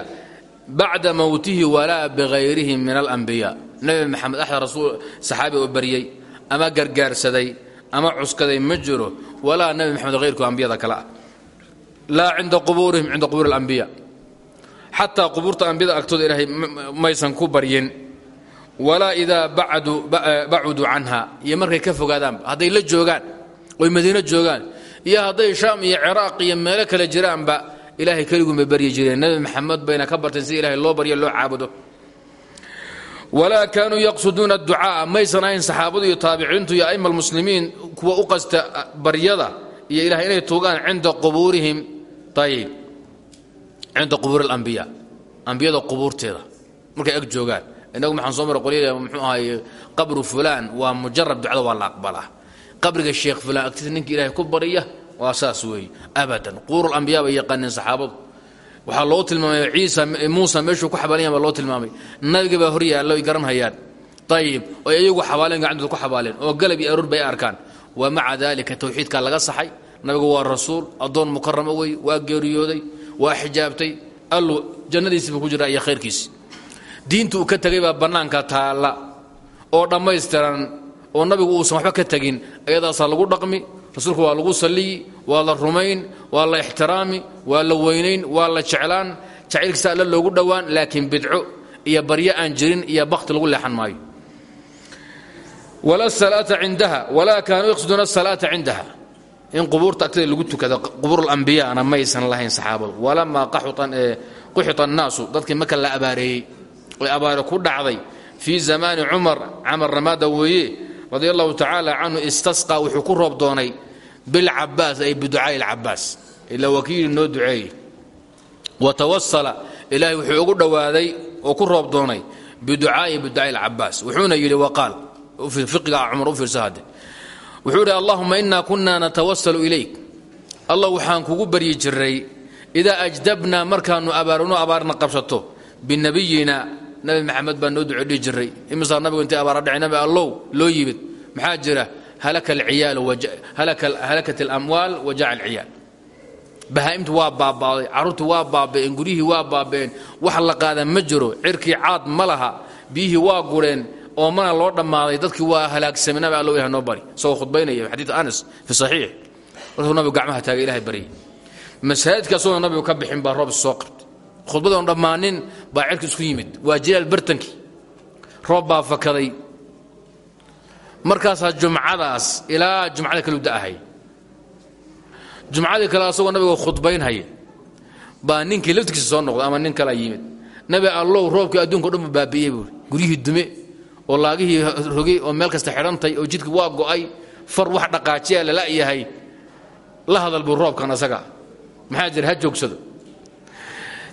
bacda mowtihi walaa bigayrihi min alambiya nebi maxamed axad rasuul saxaabi oo baryey ama gargaarsaday ama cuskaday ma jiro. Walaa nebi maxamed hayrku ambiyada kale ah. Laa cinda qubuurihim cinda qubuuri اlambiya xataa qubuurta ambiyada agtooda ilaahay maysan ku baryin. Walaa idaa bacuduu canha. Iyo markay ka fogaadaanba hadday la joogaan oy madiino joogaan iyo hadday shaam iyo ciraaq iyo meelo kale jiraanba ilaahay keliguunbay baryi jireen. Nebi maxamed bayna ka barteen sida ilahay loo baryo loo caabudo. Walaa kaanuu yaqsuduuna adducaaa maysan ahayn saxaabadu iyo taabiciintu iyo aima almuslimiin kuwa u qasta baryada iyo ilahay inay tuugaan cinda qubuurihim. Ayib cinda qubuuri alambiya ambiyada qubuurteeda. Markay ag joogaan. Inagu maxaan soo mara qolya muxuu ahaye qabru fulaan waa mujarab ducada waa la aqbalaa. Qabriga sheekh fulaan agtiisa ninka ilaahay ku barya waa saas weeye abadan qubuur alambiya bay yaqaaneen saxaabadu. Waxaa loo tilmaamay ciisa muusa meeshuu ku xabaalan baa loo tilmaamay. Nabiga baa hor yaallo garan hayaan ayib oy iyagu xabaaleen gacantooda ku xabaaleen oo galab iyo aroor bay arkaan. Wa maca daalika tawxiidkaa laga saxay. Nabigu waa rasuul addoon mukaramo wey waa geeriyooday waa xijaabtay. Allu jannadiisiiba ku jira iyo khayrkiisi diinta ka tegay baa bannaanka taalla. Oo dhammaystiran oo nabigu uusan waxba ka tegin ayadaasaa lagu dhaqmi rasuulku waa lagu salliyi waa la rumayn waa la ixtiraami waa la weynayn waa la jeclaan. Jacaylkiisa alle loogu dhowaan laakiin bidco iyo baryo aan jirin iyo bakhti lagu leexan maayo. Cindaha walaa kaanuu yaqsiduuna asalaata cindaha. In qubuurta agtada lagu tukado qubuur alambiyana maysan lahayn saxaabadu. Walamaa quxita annaasu dadkii marka la abaareeyey oy abaare ku dhacday fii zamaani cumar camar ramaada weeye radia allahu tacaala canhu istasqaa wuxuu ku roob doonay bilcabaas ay biducaai alcabaas ila wakiili noo duceeyey. Wa tawasala ilaahay wuxuu ugu dhowaaday oo ku roob doonay biducaai biducaai alcabaas wuxuuna yidhi waqaal fiqiga cumar u fiirsa hadde wuxuu idhi allahuma inaa kunaa natawasalu ilayk. Allah waxaan kugu baryi jiray idaa ajdabnaa markaannu abaarino abaarna qabsato binabiyina nabi maxamed baa noo duco dhihi jiray imisaa nabigu intay abaara dhacay nabi allow loo yimid. Maxaa jira? Halakat alamwaal wa jaca alciyaal bahaa'imtu waa baaba'day carruurtu waa baaba'een guryihii waa baaba'een wax la qaada ma jiro cirkii caad ma laha biyihii waa gureen oo mana loo dhammaaday dadkii waa halaagsamay nabi allow ilahay noo bari. Isagoo khudbaynaya anas fi saxiix. Markuu nabigu gacmaha taagay ilahay baryay masaajidka asagoo nabigu ka bixin baa roob soo qabtay khudbadoon dhammaanin baa cirka isku yimid. Waa jilaal bartankii. Roob baa fakaday. Markaasaa jumcadaas ilaa jumcada kalu da'ahay jumcadii kale asagoo nabiga khudbaynhaya baa ninkii laftigiisa soo noqday ama nin kala yimid. Nabi allow roobkii adduunka o dhan bu baabi'iyey guryihii dume oo laagihii rogay oo meel kasta xidhantay oo jidkii waa go'ay far wax dhaqaajiya la la'yahay la hadal buu roobkan asaga. Maxaa jira? Ha joogsado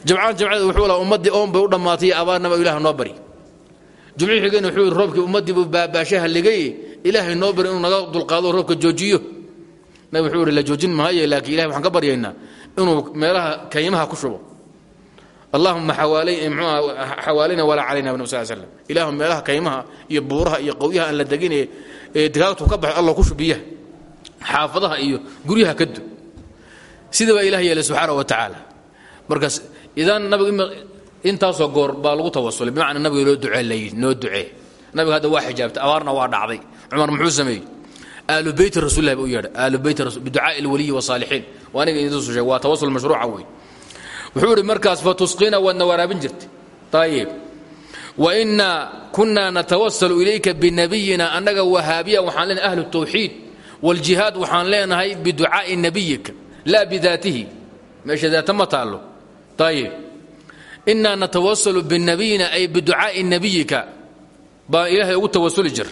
jamcaan jamcada wuxuu lahaa ummaddii oon bay u dhammaatay abaarnaba ilaah noo bari. Jumcii xigayna wuxuu yidhi roobkii ummaddii buu baabaashay halligay ilaahay noo bari inuu naga dulqaado roobka joojiyo. Nabi wuxuu yidhi la joojin maayo laakiin ilahay waxaan ka baryaynaa inuu meelaha kaymaha ku shubo. Allahuma xawaalayna walaa calayna nabi sal slam ilaahu meelaha kaymaha iyo buuraha iyo qowyaha aan la degin ee digaagtu ka baxo allah ku shubiyaha xaafadaha iyo guryaha ka du. Sida baa ilah yeelay subxaana wa tacaala markaas idan nabigu intaasoo goor baa lagu tawasulay bimacnaa nabiga loo ducee layidhi noo ducee. Nabiga hadda waa xijaabtay abaarna waa dhacday. Cumar muxuu sameeyey? Aalu beyti rasulilah buu yeedhay aalu beyti biducaai alwaliyi wasaalixiin waa aniga idinsu sheeg waa tawasul mashruuca wey wuxuu idhi markaas fatusqina waadna waraabin jirtay. Ayib wainaa kunaa natawasalu ilayka binabiyina annaga wahaabiya waxaan leenahay ahlu tawxiid wاljihaad waxaan leenahay biducaa'i nabiyika laa bidaatihi. Meesha daata ma taallo ayib inaa natawasalu binabiyina ay biducaa'i nabiyika baan ilaahay ugu tawasuli jir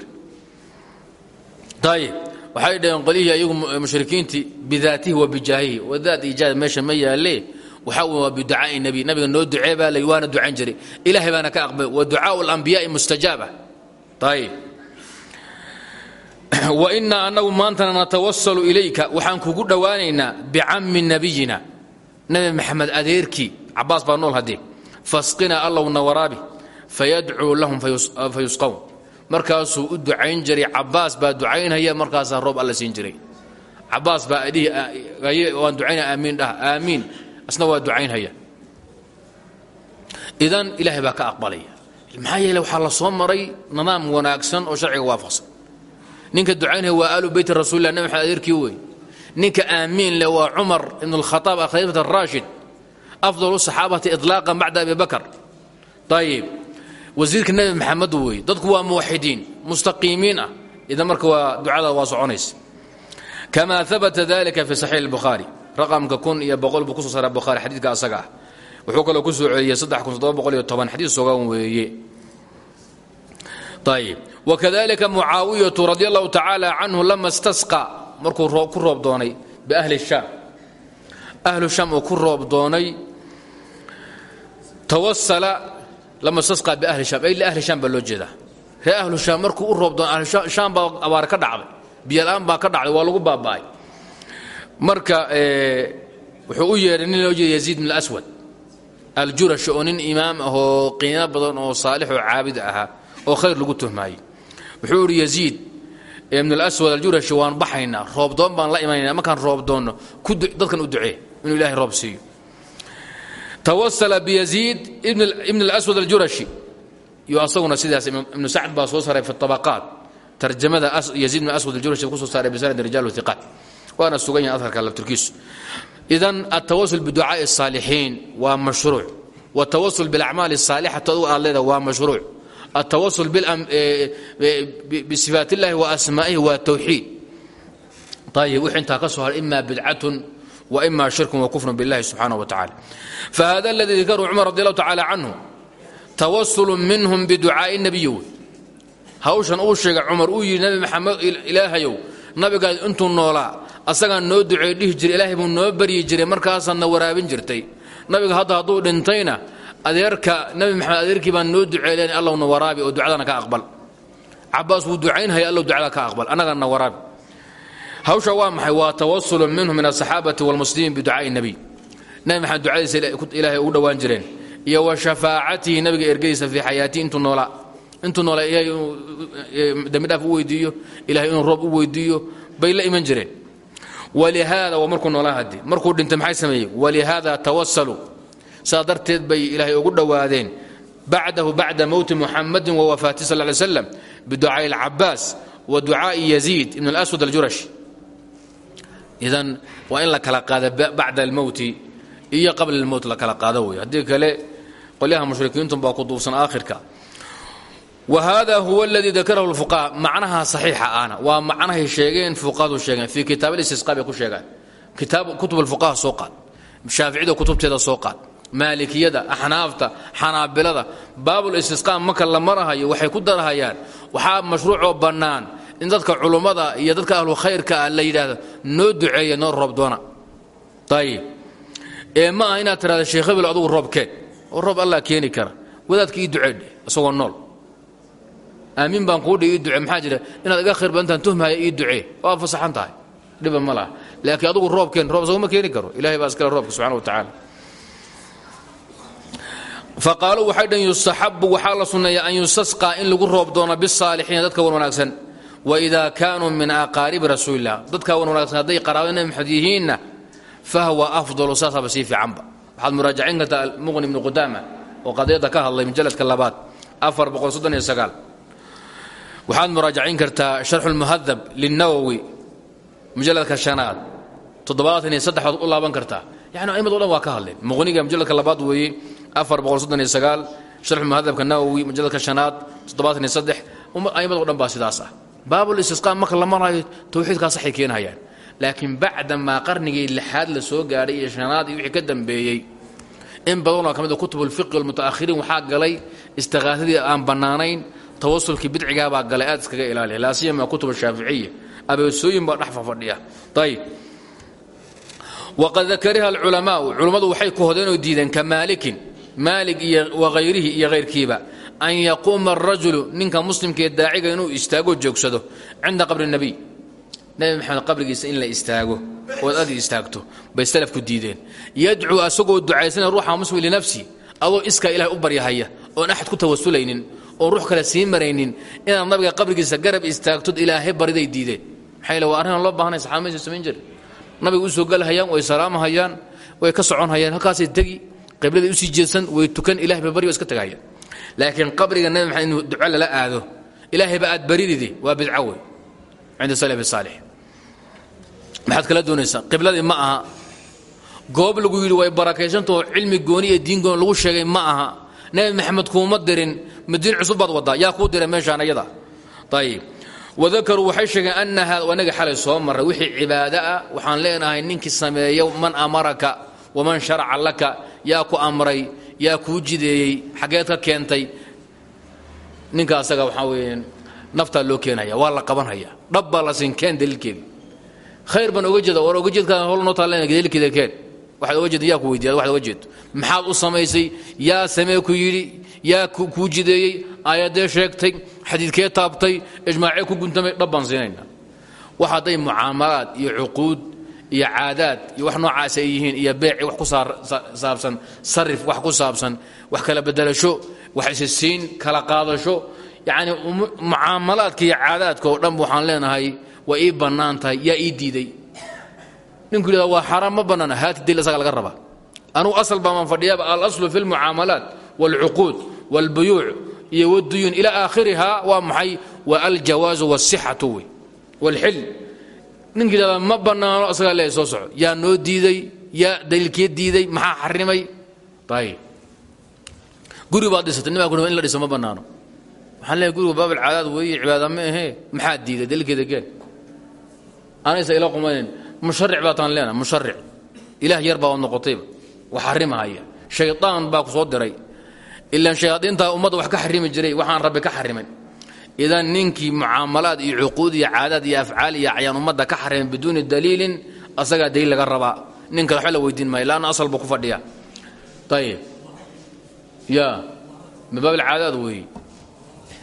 ayib waxay dhaheen qolihii ayagu mushrikiintii bidaatihi wa bijaahihi wadaad ijaad meesha ma yaalle waxaa waa biducaai nabi nabiga noo ducee baa lay waana ducayn jiray ilaahay baana ka aqbal wa ducaau alambiyaai mustajaaba ayib wa inaa annagu maantana natawasalu ilayka waxaan kugu dhowaanaynaa bicammi nabiyina nabi maxamed adeerkii cabaas baa nool haddee fasqinaa allowna waraabi fayadcuu lahum fayusqown markaasuu u ducayn jiray cabaas baa ducaynhaya markaasaa roob alla siin jiray. Cabaas baa dhihi waan ducayna aamiin dhah aamiin asna waa ducaynhaya idan ilaahay baa ka aqbalaya. Maxaa yeele waxaa la soo maray nidaam wanaagsan oo sharciga waafaqsan. Ninka ducaynhaya waa aalu beyti rasulilah nabi maxamed adeerkii ninka aamiin leh waa cumar ibn اlkhaaab alkhaliifat araashid afdal saxaabati iطlaaqan bacda abi bakr ayib wasiirka nebi maxamed wey dadku waa muwaxidiin mustaqiimiin ah idan marka waa ducada waa soconaysa kama abata dalika fi saxiix اlbukhaari raqamka kun iyo boqol buu kusoo saara bukhaari xadiidka asaga ah wuxuu kaloo ku soo celiyey saddex kun toddoba boqol iyo toban xadiid sogan weeye ayib wakadalika mucaawiyatu radi allahu tacaala canhu lama istasqa markuu ku roob doonay biahli shaam. Ahlu shaam uu ku roob doonay tawasala lama istasqa biahli shaam ay liahli shaam baa loo jeedaa. Ree ahlu markuu u roob doonay ahlu shaam baa abaar ka dhacday biyola-aan baa ka dhacday waa lagu baaba'ay. Marka wuxuu u yeedhay nin loo jeeda yaziid bn aswad aljurash oo nin imaam ah oo qiimo badan oo saalix oo caabid ahaa oo khayr lagu tuhmaayey. Wuxuu idhi yaziid ibn alaswad aljurashi waan baxaynaa roobdoon baan la imanayna markaan roobdoonno dadkan u ducee inuu ilahay roob siiyo tawasala biyaziid ibn alaswad aljurashi iyo asaguna sidaas ibnu sacd baa soo saaray fi abaqaat tarjamada yaziid ibn aswad aljurashi kusoo saaray bisanad rijal iqaat waana sugan yahay aharka laftirkiisu idan altawasul biducaai الsaalixiin waa mashruuc wاtawasul biاlacmaal الsaalixati adugu aad leeda waa mashruuc altawasul bisifaat اllahi waasmaa'ihi waa tawxiid ayib wix intaa ka soo har ima bidcatun wa ima shirkun wa kufrun biاllahi subxanaه wa tacala fahada اladii dakaru cumar radi allahu tacala canhu tawasulu minhum biducaa'i nabiyi wey hawshan uu sheegay cumar uu yidhi nabi maxamed ilaahayow nabigaas intuu noolaa asagaan noo duceey dhihi jiray ilaahay buu noo baryi jiray markaasaadna waraabin jirtay nabiga hadda hadduu dhintayna adeerka nabi maxamed adeerkii baan noo duceeleen allowna waraabi oo ducadana ka aqbal. Cabaas wuu ducaynhaya allow ducada ka aqbal. Annagana waraabi. Hawsha waa maxay? Waa tawasulun minhu min asaxaabati walmuslimiin biducaai nabiy nabi. Maxamed ducadiisa ilaahay ugu dhowaan jireen. Iyo wa shafaacatihi nabiga ergadiisa fii xayaatihi intuu noolaa. Intuu noolaa ilahay inuu dembidhaaf u weydiiyo. Ilahay inuu u weydiiyo. Bay la iman jireen. Walihaada waa markuu noolaa haddi markuu dhintay maxay sameeyey walihaada saa darteed bay ilaahay ugu dhowaadeen bacdahu bacda mowti muxamadin wa wafaati sal ly slam biducaai alcabaas wa ducaa'i yaziid ibn alaswad aljurashi idan waa in la kala qaada bacda almowti iyo qabla almowt la kala qaado wey haddii kale qolyaha mushrikiintun baa ku duubsan aakhirka whada huwa اladii dakarahu اlfuqaha macnaha صaxiixa ahna waa macnahay sheegeen fuqahadu sheegeen fii kitaab اlistisqa bay ku sheegaan kutub اlfuqaha soo qaad shaaficida kutubteeda soo qaad maalikiyada axnaafta xanaabilada baabulistisqa marka la marahayo waxay ku darahayaan waxaa mashruucoo bannaan in dadka culummada iyo dadka ahlu khayrka ah la yidhaahdo noo duceeya noo roob doona. Ayib ee ma aha inaad tirahda sheekh adugu roobkeen oo roob allah keeni kara wadaadka duceedhe isagoo nool. Aamiin baan kuu dhi ii duce maxaa jira inaad iga khayr badantaan tuhmaya ii ducee waa fasaxan tahay. Dhiba ma laha. Laakiin adugu roobkeen roob isaguma keeni karo. Ilahay baa iskale roobka subxana wa tacaala faqaaluu waxay dhan yustaxabu waxaa la sunneeya an yustasqaa in lagu roob doono bisaalixiina dadka wan wanaagsan. Waidaa kaanuu min aqaaribi rasuulilah dadka wan wanaagsan hadday qaraabada nabi maxamed yihiinna fahwa afdalu saasaaba sii fiicanba waxaad muraajacayn kartaa almuqni ibnu qudaama oo qadiyadda ka hadlay mujalladka labaad waxaad muraajacayn kartaa sharxu lmuhadab lilnawowi mujalladka shanaad toddobaatan iyo saddexood u laaban kartaa. Yani aimado dhan waa ka hadleen. Muqniga mujalladka labaad sharxu muhadabka nawowi mujalladka shanaad aimado dhan baa sidaas ah. Baabulistisqaa marka la marayo tawxiidkaa saxay keenhayaan laakiin bacda maa qarnigii lixaad la soo gaadhay iyo shanaad iyo wixii ka dambeeyey in badanoo ka mid a kutub ulfiqi walmuta'ahiriin waxaa galay istiqaasadii aan bannaanayn tawasulkii bidcigaabaa galay aad iskaga ilaaliya laa siyama kutub ashaaficiya abeesooyin baa dhex fafadhiya ayib waqad dakariha alculamaau culummadu waxay ku hodeenoo diideen ka maalikin maalig iyo wahayrihi iyo hayrkiiba an yaquuma arajulu ninka muslimkaee daaciga inuu istaago joogsado cinda qabri nebiy nebi maxamed qabrigiisa in la istaago ood adi istaagto bay salafku diideen. Yadcuu asagoo ducaysana ruuxa muslim linafsi adoo iskaa ilahay u baryahaya oon axad ku tawasulaynin oon ruux kale sii maraynin inaad nabiga qabrigiisa garab istaagtod ilaahay bariday diideen. Maxaa yeel waa arrin aan loo baahanay saxaamaysa samayn jira nabiga u soo galhayaan way salaamahayaan way ka qibladay u sii jeedsan way tukan ilahay ba bari wa iska tagahayaan laakiin qabriga nabi maxamed inuu duco lala aado ilaahayba aad baridide waa bidco wey cinda salaf saalix. Maxaad kala doonaysaa? Qibladii ma aha. Goob lagu yidhi way barakaysantaoo cilmi gooni iyo diin gooni lagu sheegay ma aha. Nebi maxamed kuuma dirin madiin cusub baad wadaa yaa kuu diray meeshaan ayada. Ayib wadakaruu waxay sheegeen annaha anaga xalay soo marray wixii cibaado ah waxaan leenahay ninkii sameeya man amaraka waman sharaca laka yaa ku amray yaa kuu jideeyey xaggeed ka keentay. Ninka asaga waxaa weeye naftaa loo keenaya waa la qabanhaya dhab la siin keen daliilkeedi khayr baan oga jeeda war oga jeedkaa hol noo taallen daliilkeeda keen. Waxaad oga jeeda yaa ku weydiya waxaad oga jeedo maxaad u samaysay yaa samee ku yidhi yaa kuu jideeyey aayadee sheegtay xadiidkee taabtay ijmaacee ku guntamay dhab baan siinaynaa. Wax hadday iyo cuquud iyo caadaad iyo wax noocaas ay yihiin iyo beeci wax ku saabsan sarif wax ku saabsan wax kala bedelasho wax isisiin kala qaadasho. Yacni mucaamalaadka iyo caadaadka oo dhan waxaan leenahay waa ii bannaan tahay yaa ii diiday. Ninku yidhahda waa xaraam ma bannaana haati dil isaga laga rabaa. Anugu asal baamaan fadhiyaaba alaslu fi lmucaamalaat waalcuquud waalbuyuuc iyo wadduyuun ilaa aakhiriha waa maxay? Waa aljawaazu waalsixatu wey. Waalxil ninka yidhahda ma bannaano isagaa leeyahy soo soco yaa noo diiday yaa daliilkee diiday maxaa xarimay? Ayib guri baad dhisatay. Nimaa ku in la dhiso ma bannaano. Waxaan leeyahay guriga baabal caadaad weeye cibaada ma ahee maxaa diiday? Daliilkeeda keen anaysa ila qumaynin. Musharic baa taan leenahay musharic ilaah yar baa noqotayba. Wax xarimahaya. Shaydaan baa ku soo diray. Ilaan shayaadiintaa ummadda wax ka xarimi jiray waxaan rabbi ka xarimin idan ninkii mucaamalaad iyo cuquud iyo caadaad iyo afcaal iyo acyaan ummadda ka xareen biduuni daliilin asagaa daliil laga rabaa. Ninka waxba la weydiin maayo laanna asal buu ku fadhiyaa. Ayib ya. Min baabulcaadaad weeye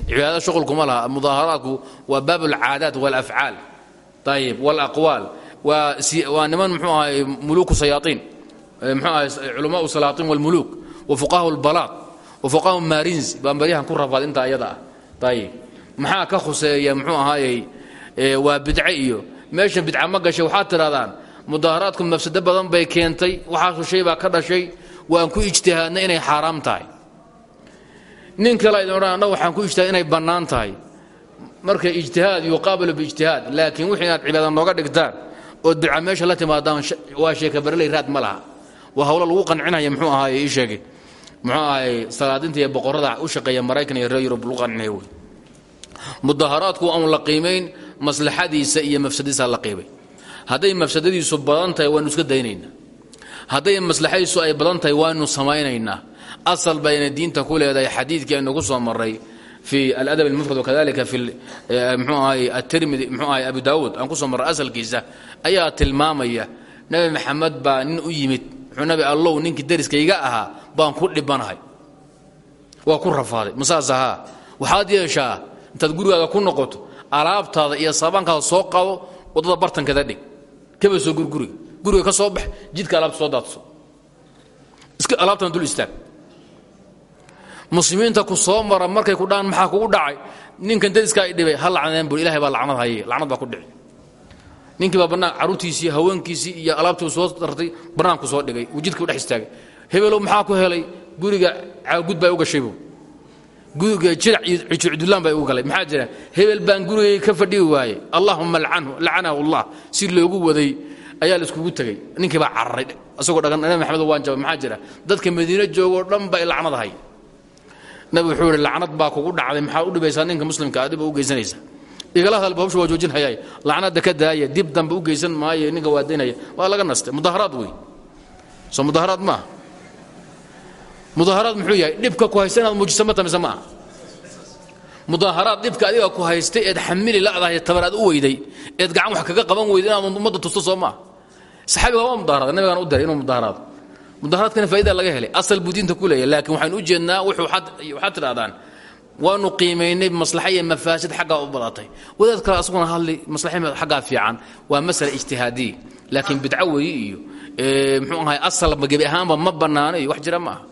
cibaadada shuqulkuma laha mudaaharaadku waa baabulcaadaat waalafcaal ayib waalaqwaal waa waa niman muxuu ahay muluku sayaatiin. Muxuu ahay culamaa salaatiin walmuluuk wa fuqaha lbalaaq wa fuqaha marins baa baryahan ku rafaad intaa ayada ah. Ayib maxaa ka khuseeya mxuu ahaayey waa bidce iyo meesha bidca ma gashay waxaad tidhahdaan mudaaharaadku mafsado badan bay keentay waxaasu shay baa ka dhashay waan ku ijtihaadnay inay xaaraam tahay. Nin kale idin odhan annaga waxaan ku ijtihaad inay bannaan tahay. Marka ijtihaad yuqaabilu biijtihaad laakiin wixii inaad cibaada nooga dhigtaan ood bidca meesha la timaadaan waa sheeka bareley raad ma laha. Waa hawlo lagu qancinaya muxuu ahaaye ii sheegay. Muxuu ahaye salaadinta iyo boqorada u shaqeeya maraykan iyo reer yurub lagu qancinaya wey mudaaharaadku aan la qiimayn maslaxadiisa iyo mafsadadiisa la qiimay hadday mafsadadiisu badan tahay iska daynaynaa. Hadday maslaxadiisu ay badan tahay waanu samaynaynaa. Asal bayna diinta ku leedahay xadiidkii aynu ku soo maray fi aladab almufrad wakadalika fi mxuu ahay atirmidi mxuu ahay abu daawuud aan ku soo marray asalkiisa ayaa tilmaamaya nebi maxamed baa nin u yimid. Muxuu nabi allow ninkii dariskayga ahaa baan ku dhibanahay. Waa ku rafaaday masaas ahaa. Waxaad yeeshaa intaad gurigaaga ku noqoto alaabtaada iyo saabaankaada soo qabo waddada bartankeeda dhig. Kaba soo gur guriga. Ka soo bax jidka alaabta soo daadso. Iska alaabtana dul istaag. Muslimiinta ku soo mara markay ku dhaaan maxaa kugu dhacay? Ninkan dariska ay dhibay ha lacnadeen bur ilahay baa lacnad haye lacnad baa ku dhici. Ninkii baa bannaan carruurtiisii haweenkiisii iyo alaabtii soo dartay bannaanku soo dhigay. Uu u dhex istaagay. Hebelow maxaa ku helay? Guriga caagud baa u gashay cijicdulaan baa ugu galay. Maxaa jira? Hebel baan gurigay ka fadhihi waaye allahuma lcanhu lacanahu allah. Si loogu waday ayaa la iskugu tegey ninkii baa cararay isagoo dhagan nabi maxamed waan jabay. Maxaa jira? Dadka madiine joogoo dhan baa lacnadahay nabi wuxuu yidhi lacnad kugu dhacday. Maxaa u dhibaysaa ninka muslimka? Adiba u geysanaysa. Igala hadalba hawsha waa joojinhayaay lacnada ka daaya dib dambe u geysan maayo ninka waa daynaya waa laga nastay mudaharaad wey. Soo mudaharaad maaha mudaharaad muxuu yahay dhibka ku haysta inaad muujiso ma tamise maaha. Mudaaharaad dhibka adiga ku haystay eed xamili la'dahay tabar aad u weyday eed gacan wax kaga qaban weyday inaad ummadda tusto soo maaha saxaabiga waa mudaharada nabigaan u diray inuu mudaharaado. Mudaharaadkana faa'ida laga helay asal buu diinta ku leeyahy laakiin waxaynu u jeednaa wuxuu waxaad tidhahdaan waanu qiimaynay maslaxa iyo mafaasid xaggaa u badatay. Wadaad kale asaguna hadli maslaxa xaggaa fiican waa masala ijtihaadiya laakiin bidco weeye iyo muxuu ahay asal gebi ahaanba ma bannaano iyo wax jira ma aha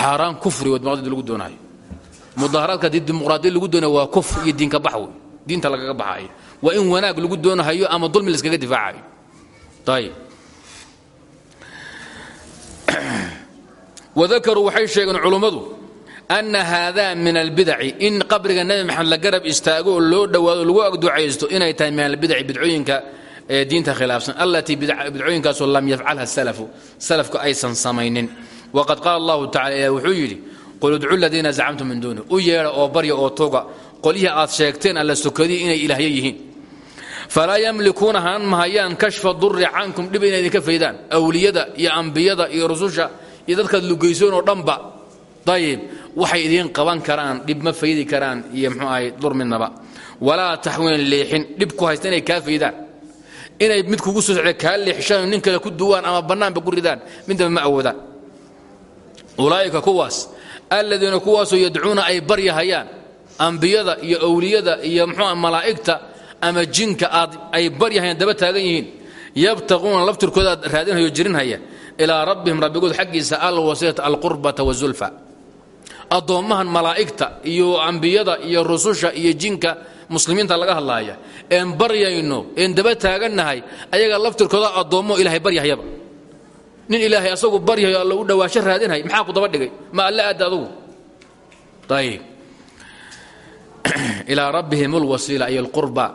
xaaraan kufri waa dimuqraadiyada lagu doonaayo mudaharaadka haddii dimuqraadiya lagu doonayo waa kufr iyo diinka bax wey diinta lagaga baxayo waa in wanaag lagu doonahayo ama dulmi laskaga difaacayo ayib wadakaruu waxay sheegeen culummadu anna haadaa min albidaci in qabriga nebi maxamed la garab istaago oo loo dhowaado lagu agducaysto inay tahay min albidaci bidcooyinka ee diinta khilaafsan. Allatii bidcooyinkaasoo lam yafcalha salafu. Salafku aysan samaynin. Waqad qaala allahu tacala ilah wuxuu yidhi qul idcu ladiina zacamtum min duuni u yeedha oo barya oo toga qolyihii aad sheegteen alla sokadii inay ilaahyo yihiin. Falaa yamlikuuna haan mahayaan kashfa duri cankum dhib inay idinka faydaan. Awliyada iyo ambiyada iyo rususha iyo dadkaad lugaysoon oo dhanba ayib waxay idiin qaban karaan dhib ma faydi karaan iyo mxuu ahay dur midnaba. Walaa taxwiin leexin dhib ku haysta inay faydaan inay mid kugu soo socda kaa leexishaan nin kale ku duwaan ama bannaanba ku ridaan midnaba ma awoodaan ulaa'ika kuwaas alladiina kuwaasoo yadcuuna ay baryahayaan ambiyada iyo awliyada iyo mxuu malaa'igta ama jinka aad ay baryahayaan daba taagan yihiin yabtaquuna laftirkoodaad raadinhayo jirinhaya ilaa rabbihim rabbigood xaggiisa alwasiilata alqurbata wazulfa addoommahan malaa'igta iyo ambiyada iyo rususha iyo jinka muslimiinta laga hadlaaya een baryayno een daba taagannahay ayaga laftirkooda addoommo ilaahay baryahayaba nin ilaahay asagu baryahayo alla dhawaasho raadinhay maxaa ku daba dhigay? Ma alle aadda adugu? Ayib ilaa rabbihim alwasiila iyo alqurba.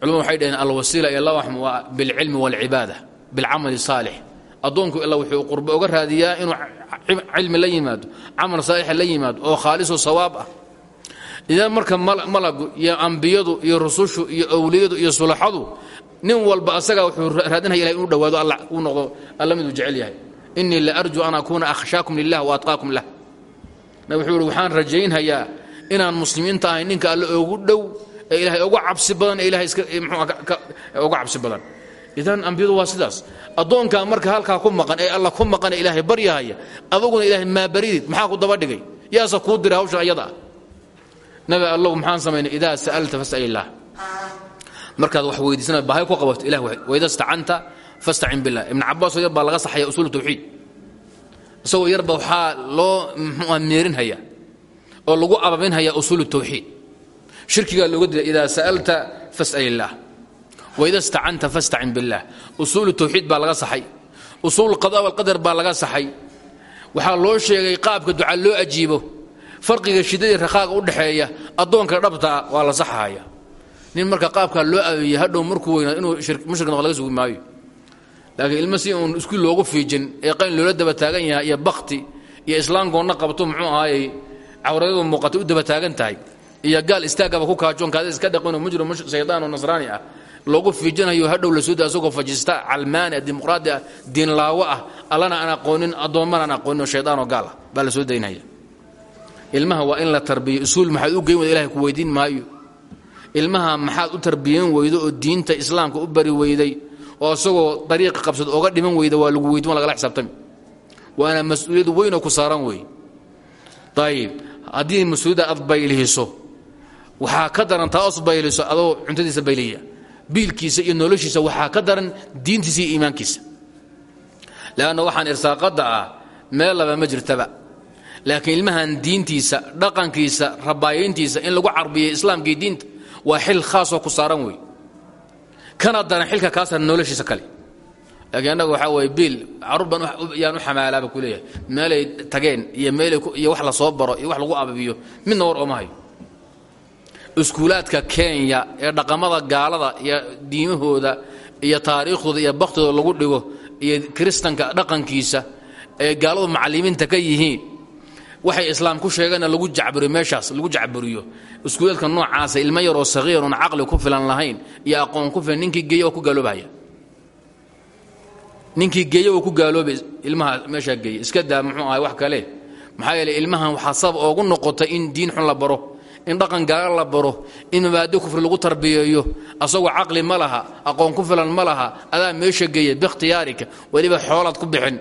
Culimadu waxay dhaheen alwasiila iyo lawaxm waa bilcilmi waalcibaada bilcamali saalix. Addoonku ila wuxuu qurbo oga raadiyaa inuu cilmi la yimaado camal saalixa la yimaado oo khaaliso sawaab ah idan marka malagu iyo ambiyadu iyo rusushu iyo awliyadu iyo sulaxadu nin walba asagaa wuxuu raadinaya inuu dhawaado alla uu noqdo alla miduu jecel yahay. Innii la arju an akuuna akhshaakum lilah wa atqaakum lah. Wuxuu waxaan rajaynhayaa inaan muslimiinta ahay ninka alle ogu dhow ee ilahay uga cabsi badan ee ilahay iska mxuu uga cabsi badan. Idan ambiyadu waa sidaas. Addoonkaa marka halkaa ku maqan ee alla ku maqan ee ilaahay baryahaya aduguna ilaahay maabaridid maxaa ku daba dhigay? Yaase kuu diray hawshan ayada ah nabi allow maxaan samaynay idaa sa'alta fas'al illaah markaad wax weydiisana baahay ku qabato ilah wayda stacanta fastacin billah. Ibn cabbaas oo yar baa laga saxaya usuul tawxiid. Isagoo yarba waxaa loo mxuua meerinhaya oo lagu ababinhaya usuul tawxiid. Shirkigaa looga dilay idaa sa'alta fas'al illaah fastacin biاllah usuul tawxiid baa saxay. Usuul qada walqadar baa laga saxay. Waxaa loo sheegay qaabka duca loo ajiibo farqiga shidadii rakhaaga u dhexeeya addoonka dhabtaa waa la saxahaya nin marka qaabkaa loo abeeyey hadhow markuu weynaado inuu mushrik noqo laga sugi laakiin ilma si uun isku loogu fiijin ee qayn loola daba taagan yahay iyo bakti iyo islaamkoonna qabto muxuu ahaayey cawradadu muuqata u daba taagan tahay. Iyo gaal istaagaba ku kaajoon kaada iska dhaqinoo mujrim shaydaan oo nasraani ah. Loogu fiijinayo hadhow la sooda asagoo fajista calmaani dimuqraadi ah ah allana aan aqoonin addoommana aan aqoonin oo shaydaanoo gaal ah. Soo daynaya ilmaha waa in la tarbiyo. Usuul maxaad u geyn weyda ilahay ku weydiin maayo. Ilmaha maxaad u tarbiyan weydo oo diinta islaamka u bari weyday oo isagoo dariiqa qabsad oga dhiman weyda waa lagu weydin lagala xisaabtami. Waana mas'uuliyad weynoo ku saaran wey. Ayib haddii mas'uuliyadda aad baylihiso waxaa ka daran taa os bayliso adoo cuntadiisa bayliya. Biilkiisa iyo noloshiisa waxaa ka daran diintiisa iyo iimaankiisa. Leanna waxaan irsaaqadda ah meel laba ma jirtaba laakiin ilmahan diintiisa dhaqankiisa rabaayayntiisa in lagu carbiyay islaamkii diinta waa xil khaasoo ku saaran wey kana daran xilka kaa saaran noloshiisa kale. Laakiin annaga waxaa weye biil carruur yaan u xamaalaaba ku leeyahay. Meelay tageen iyo meelay iyo wax la soo baro iyo wax lagu ababiyo midna war ooma iskuulaadka kenya ee dhaqamada gaalada iyo diimahooda iyo taariikhdooda iyo bakhtooda lagu dhigo iyo kiristanka dhaqankiisa ee gaaladu macallimiinta ka yihiin waxay islaam ku sheegeenna lagu jacburiyo meeshaas lagu jacburiyo. Iskuulaadka noocaasa ilmo yaroo sahiir oon caqli ku filan lahayn iyo aqoon ku filan ninkii geeya oo ku gaaloobahaya ninkii geeya oo ku gaaloobay ilmaha meeshaa geeya iska daa muxuu ahay wax kale? Maxaa yeeley ilmahan waxaa sabab oogu noqotay in diin xun la baro in dhaqan gaala la baro in mabaadi kufri lagu tarbiyeeyo. Asagoo caqli ma laha aqoon ku filan ma laha adaa meesha geeya biikhtiyaarika weliba xoolaad ku bixin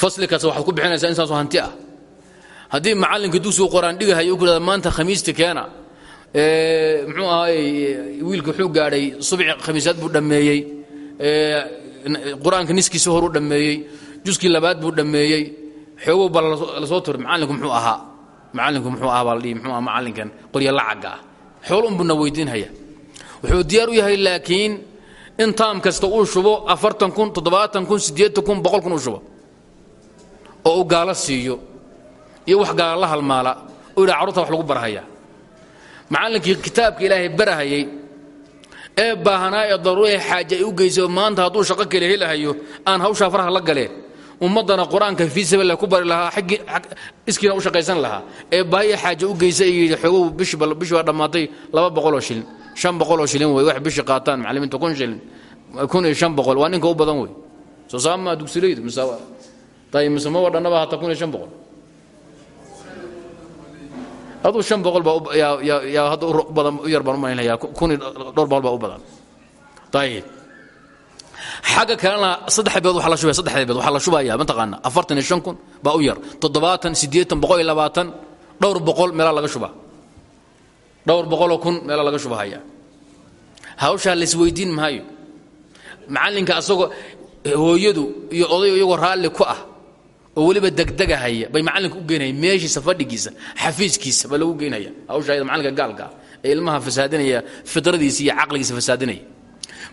fasli kasta waxaad ku bixinaysaa insaasoo hanti ah. Haddii macallinka dugsigu qor-aan dhigahayo u ku hahda maanta khamiisti keena. Muxuu ahaay wiilka wuxuu gaadhay subci khamiisaad buu dhammeeyey. Qur'aanka niskiisa horuu dhammeeyey. Juskii labaad buu dhammeeyey. Xoogow baa la soo turay macallinku muxuu ahaa. Macallinku muxuu ahaa baa la dhihi muxuu aha macallinkan qorya lacagga ah. Xool unbuna weydiinhaya. Wuxuu diyaar u yahay laakiin in taam kasta uu shubo afartan kun toddobaatan kun siddeetan kun boqol kun uu shubo oo uu gaalo siiyo iyo wax gaala la halmaala oo yidhaha carruurta wax lagu barahaya. Macallinkii kitaabka ilaahay barahayey ee baahanaa ee daruuraha xaaje u geysay oo maanta hadduu shaqo kale helahayo aan hawshaa faraha la galeen. Ummaddana qur'aanka fiisabale ku bari lahaa aggii iskiina u shaqaysan lahaa. Ee baahiya xaaje u geysay ay yidhi xoogow bishi baa dhammaatay laba boqoloo shilin shan boqoloo shilin wey wax bishi qaataan macallimiinta kun shilin kun iyo shan boqol u badan wey soo saamaa dugsilaydu maba dhannaba hata kun iyo shan boqol? Aduu shan boqol baa hadda u yar baan u malaynaya kun iyo dhowr boqol baa u badan. Ayib xagga kalena saddex beed waxa la shubaya saddexda beed waxaa la shubaya mataqaana afartan iyo shan kun baa u yar. Toddobaatan siddeetan boqol iyo labaatan dhowr boqol meelaa laga shubaa dhowr boqoloo kun meelaa laga shubahaya hawshaa laisweydiin maayo. Macallinka asagoo hooyadu iyo odayo iyagoo raalli ku ah oo weliba degdegahaya bay macallinka u geynaya meeshiisa fadhigiisa xafiiskiisa baa lagu geynaya hawsha ayada macallinka gaalka ee ilmaha fasaadinaya fidradiisa iyo caqligiisa fasaadinaya.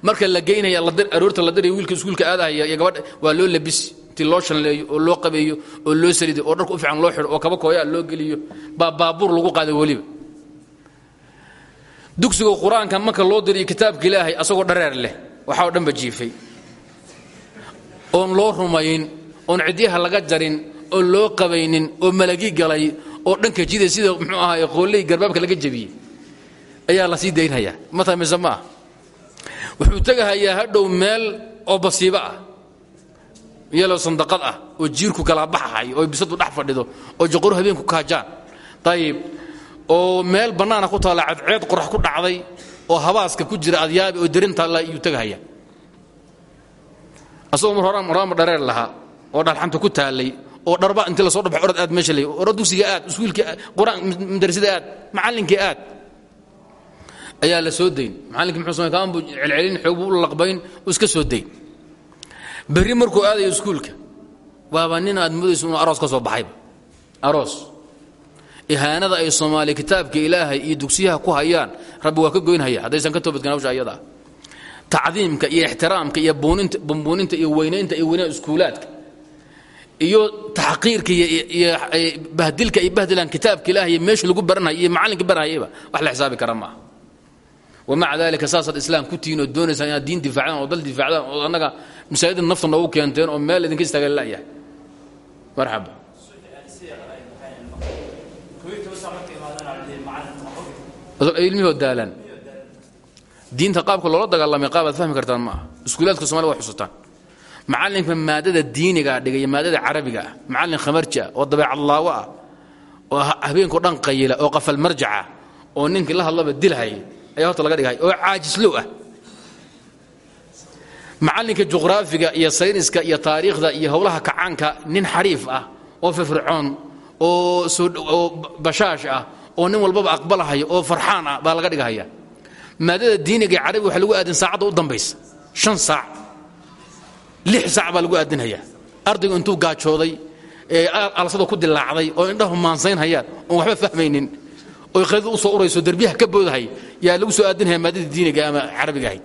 Marka la geynaya aroorta la dirayo wiilka iskuulka aadahaya iyo gabadha waa loo labisi intii loo shanleeyo oo loo qabeeyo oo loo salido oo dharka u fiican loo xidho oo kaba kooyaa loo geliyo baa baabuur lagu qaada weliba. Dugsiga qur'aanka marka loo diriyo kitaabka ilaahay asagoo dhareer leh waxaa o dhanba jiifay. Oon loo rumayn oon cidyaha laga jarin oon loo qabaynin oo malagi galay oo dhanka jida sida muxuu ahaay qooley garbaabka laga jebiyey ayaa la sii daynhayaa mata mise ma ah wuxuu tegahayaa hadhow meel oo basiibo ah yaloo sandaqad ah oo jiirku kala baxahay oo bisadu dhex fadhido oo jaqoru habeenku kaajaan ayib oo meel bannaana ku taalla cadceed qorax ku dhacday oo habaaska ku jira adyaabi oo darintaalla iyuu tegahaya asagoo mar horaanba dhareer lahaa oo dhalxanta ku taallay oo dharba intii la soo dhabax orad aad meesha ley ora dugsiga aad iskuulkii qur'aan madrasada aad macallinkii aad. Ayaa la soo dayn macallinkii muxuu samay kaan buu celcelin xoog buu laqbayn iska soo dayn berri markuu aadayo iskuulka waaba aad moodayso inuu aroos ka soo baxayba. Aroos. Ihaanada ay soomaali kitaabka ilaahay iyo dugsiyaha ku hayaan rabbi waa ka goynhaya. Haddaysan ka toobadkan hawsha ayada. Ah tacdiimka iyo ixtiraamka iyo bumbuuninta iyo weynaynta iyo weynaha iskuulaadka iyo taxqiirka iyo bahdilka ay bahdilaan kitaabka ilaah iyo meesha lagu baranhayo iyo macallinka baranhayaba wax la xisaabi kara maaha. Wamaca dalika saasaad islaam ku tihiin oo doonaysaan inaad diin difaacdaan oo dal difaacdaan oo annaga masaajida nafta noogu keenteen oo meel idinka istaaga la'yahay marxaba. Ilmihoo daalaan diinta qaabka loola dagaalamay qaab aad fahmi kartaan ma aha iskuulaadka somalia waa xusataan macallinka maadada diinigaa dhigay maadada carabiga ah ah oo dabeecadlaawo ah oo habeenkao dhan qayila oo qafal marjaca oo ninkii la hadlaba dilhay ayaa horta laga dhigay oo caajislow ah. Macallinka juqraafiga iyo sayniska iyo taariikhda iyo howlaha kacaanka nin xariif ah oo firfircoon oo bashaash ah oo nin walbaba aqbalahaya oo farxaan ah baa laga dhigahaya. Maadada diiniga carabiga waxa lagu aadin saacadda u dambaysa shan saac lix saac baa lagu aadinhayaa. Ardaygu intuu gaajooday ee alsada ku dilaacday oo indhahu maansaynhayaan oon waxba fahmaynin oy qadida u soo urayso derbiyaha ka boodahay yaa lagu soo aadinhaya maadada diiniga ama carabiga ahayd.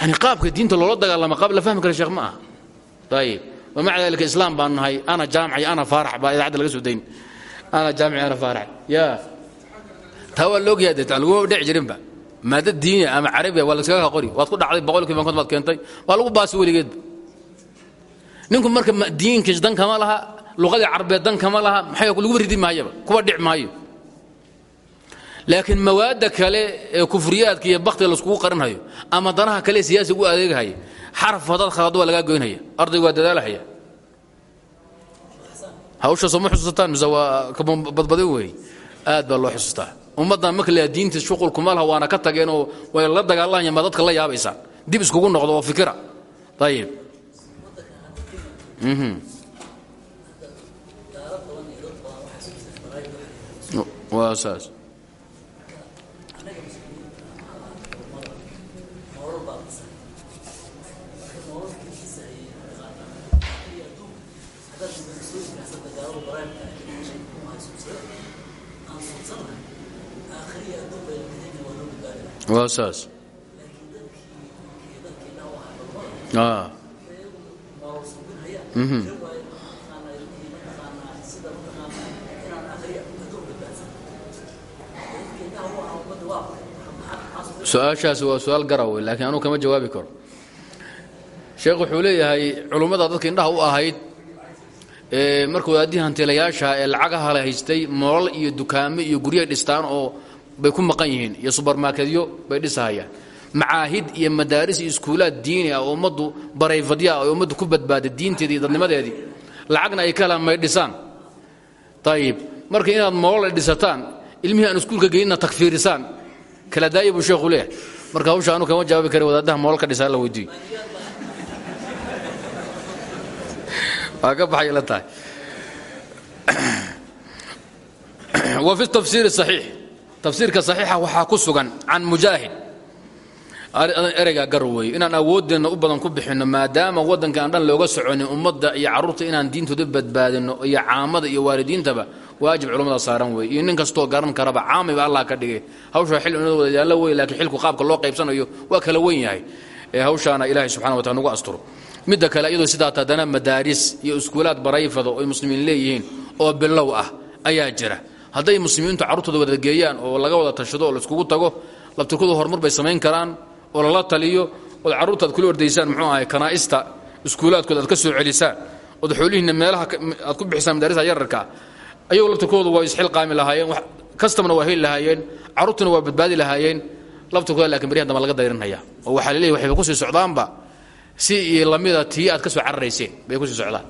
Yani qaabka diinta loola dagaalama qaab la fahmi kara sheekh ma aha. Ayib wamaca dalika islaam baan nahay ana jaamici ana faarax baa idaacadda laga soo dayn. Ana jaamici ana faarax. Ya taa waa loogyahay dee laguma dheci jirinba maada diiniya ama carabiya waa laskaga qori. Waad ku dhacday boqolkiiba konton baad keentay. Waa lagu baasi weligeedba ninku marka diinkiis dan kama laha luqadii carabeed dan kama laha maxay lagu ridi maayaba? Kuwa dhic maayo. Laakiin mawaadda kale ee kufriyaadka iyo baktiga laiskugu qarinhayo ama danaha kale siyaasiga u adeegahaya xaraf hadaad waa lagaa goynhaya ardaygu waa dadaalahaya. Hawsha sooma xusuusataan mise waa wey aad baa loo xusuustaa ummaddan marka la diinta shuqulkuma laha waana ka tageen oo way la dagaalamaya ma dadka la yaabaysaan dib iskugu noqdo oo fikira. Ayib waa saas waa saas su'aashaasi waa su'aal garawe laakiin anuu kama jawaabi karo. Sheekh wuxuu leeyahay culummada dadka indhaha u ahayd marka wadaadihii hantiilayaasha ee lacagaha la haystay moolal iyo dukaamo iyo guryahay dhistaan oo bay ku maqan yihiin iyo subarmarketyo bay dhisahayaan macaahid iyo madaaris iskuulaad diini ah oo ummaddu barayfadya ah oo ummaddu ku badbaada diinteedii dadnimadeedii lacagna ay ka helaan may dhisaan. Ayib marka inaad moolal dhisataan ilmihii aan iskuulka geynina takfiirisaan kala daaya buu marka hawsha anu kama jawaabi kara wadaadaha moolal ka dhisaa la weydiiyo waa baxay la tahay. Wa fi tafsiir saxiix tafsiirka saxiixa waxaa ku sugan can mujaahid. Ereygaa gar inaan awooddeenna u badan ku bixinno maadaama waddanka aan dhan looga soconin ummadda iyo carruurta inaan diintooda badbaadinno iyo caamada iyo waalidiintaba waajib culummada saaran weeye iyo nin kastoo garan karaba caamiba allah ka dhigay. Hawshaa xil wada yaallo wey laakiin xilku qaabka loo qaybsanayo waa kala wen yahay. Ee hawshaana ilaahay subxana wa taala nagu asturo. Midda kale iyadoo sidaat haddana madaaris iyo iskuulaad barayfado oy muslimiin leeyihiin oo bilow ah ayaa jira hadday muslimiintu carruurtooda wada geeyaan oo laga wada tashado oo laiskugu tago labtirkoodu horumar bay samayn karaan oo lala taliyo ood carruurta ad kula muxuu ahay kanaa'ista iskuulaadkooda aad ka soo celisaan ood xoolihiinna meelaha aad ku bixisaan madaarista yararka ayagu labtirkoodu waa isxilqaami lahaayeen kastamna waa heli lahaayeen carruurtuna waa badbaadi lahaayeen labtirkooda laakiin berihan damba laga dayrinaya oo waxaa la leeyahy waxayba ku sii socdaanba si iyo lamida tii aad ka soo cararayseen bay ku sii socdaan.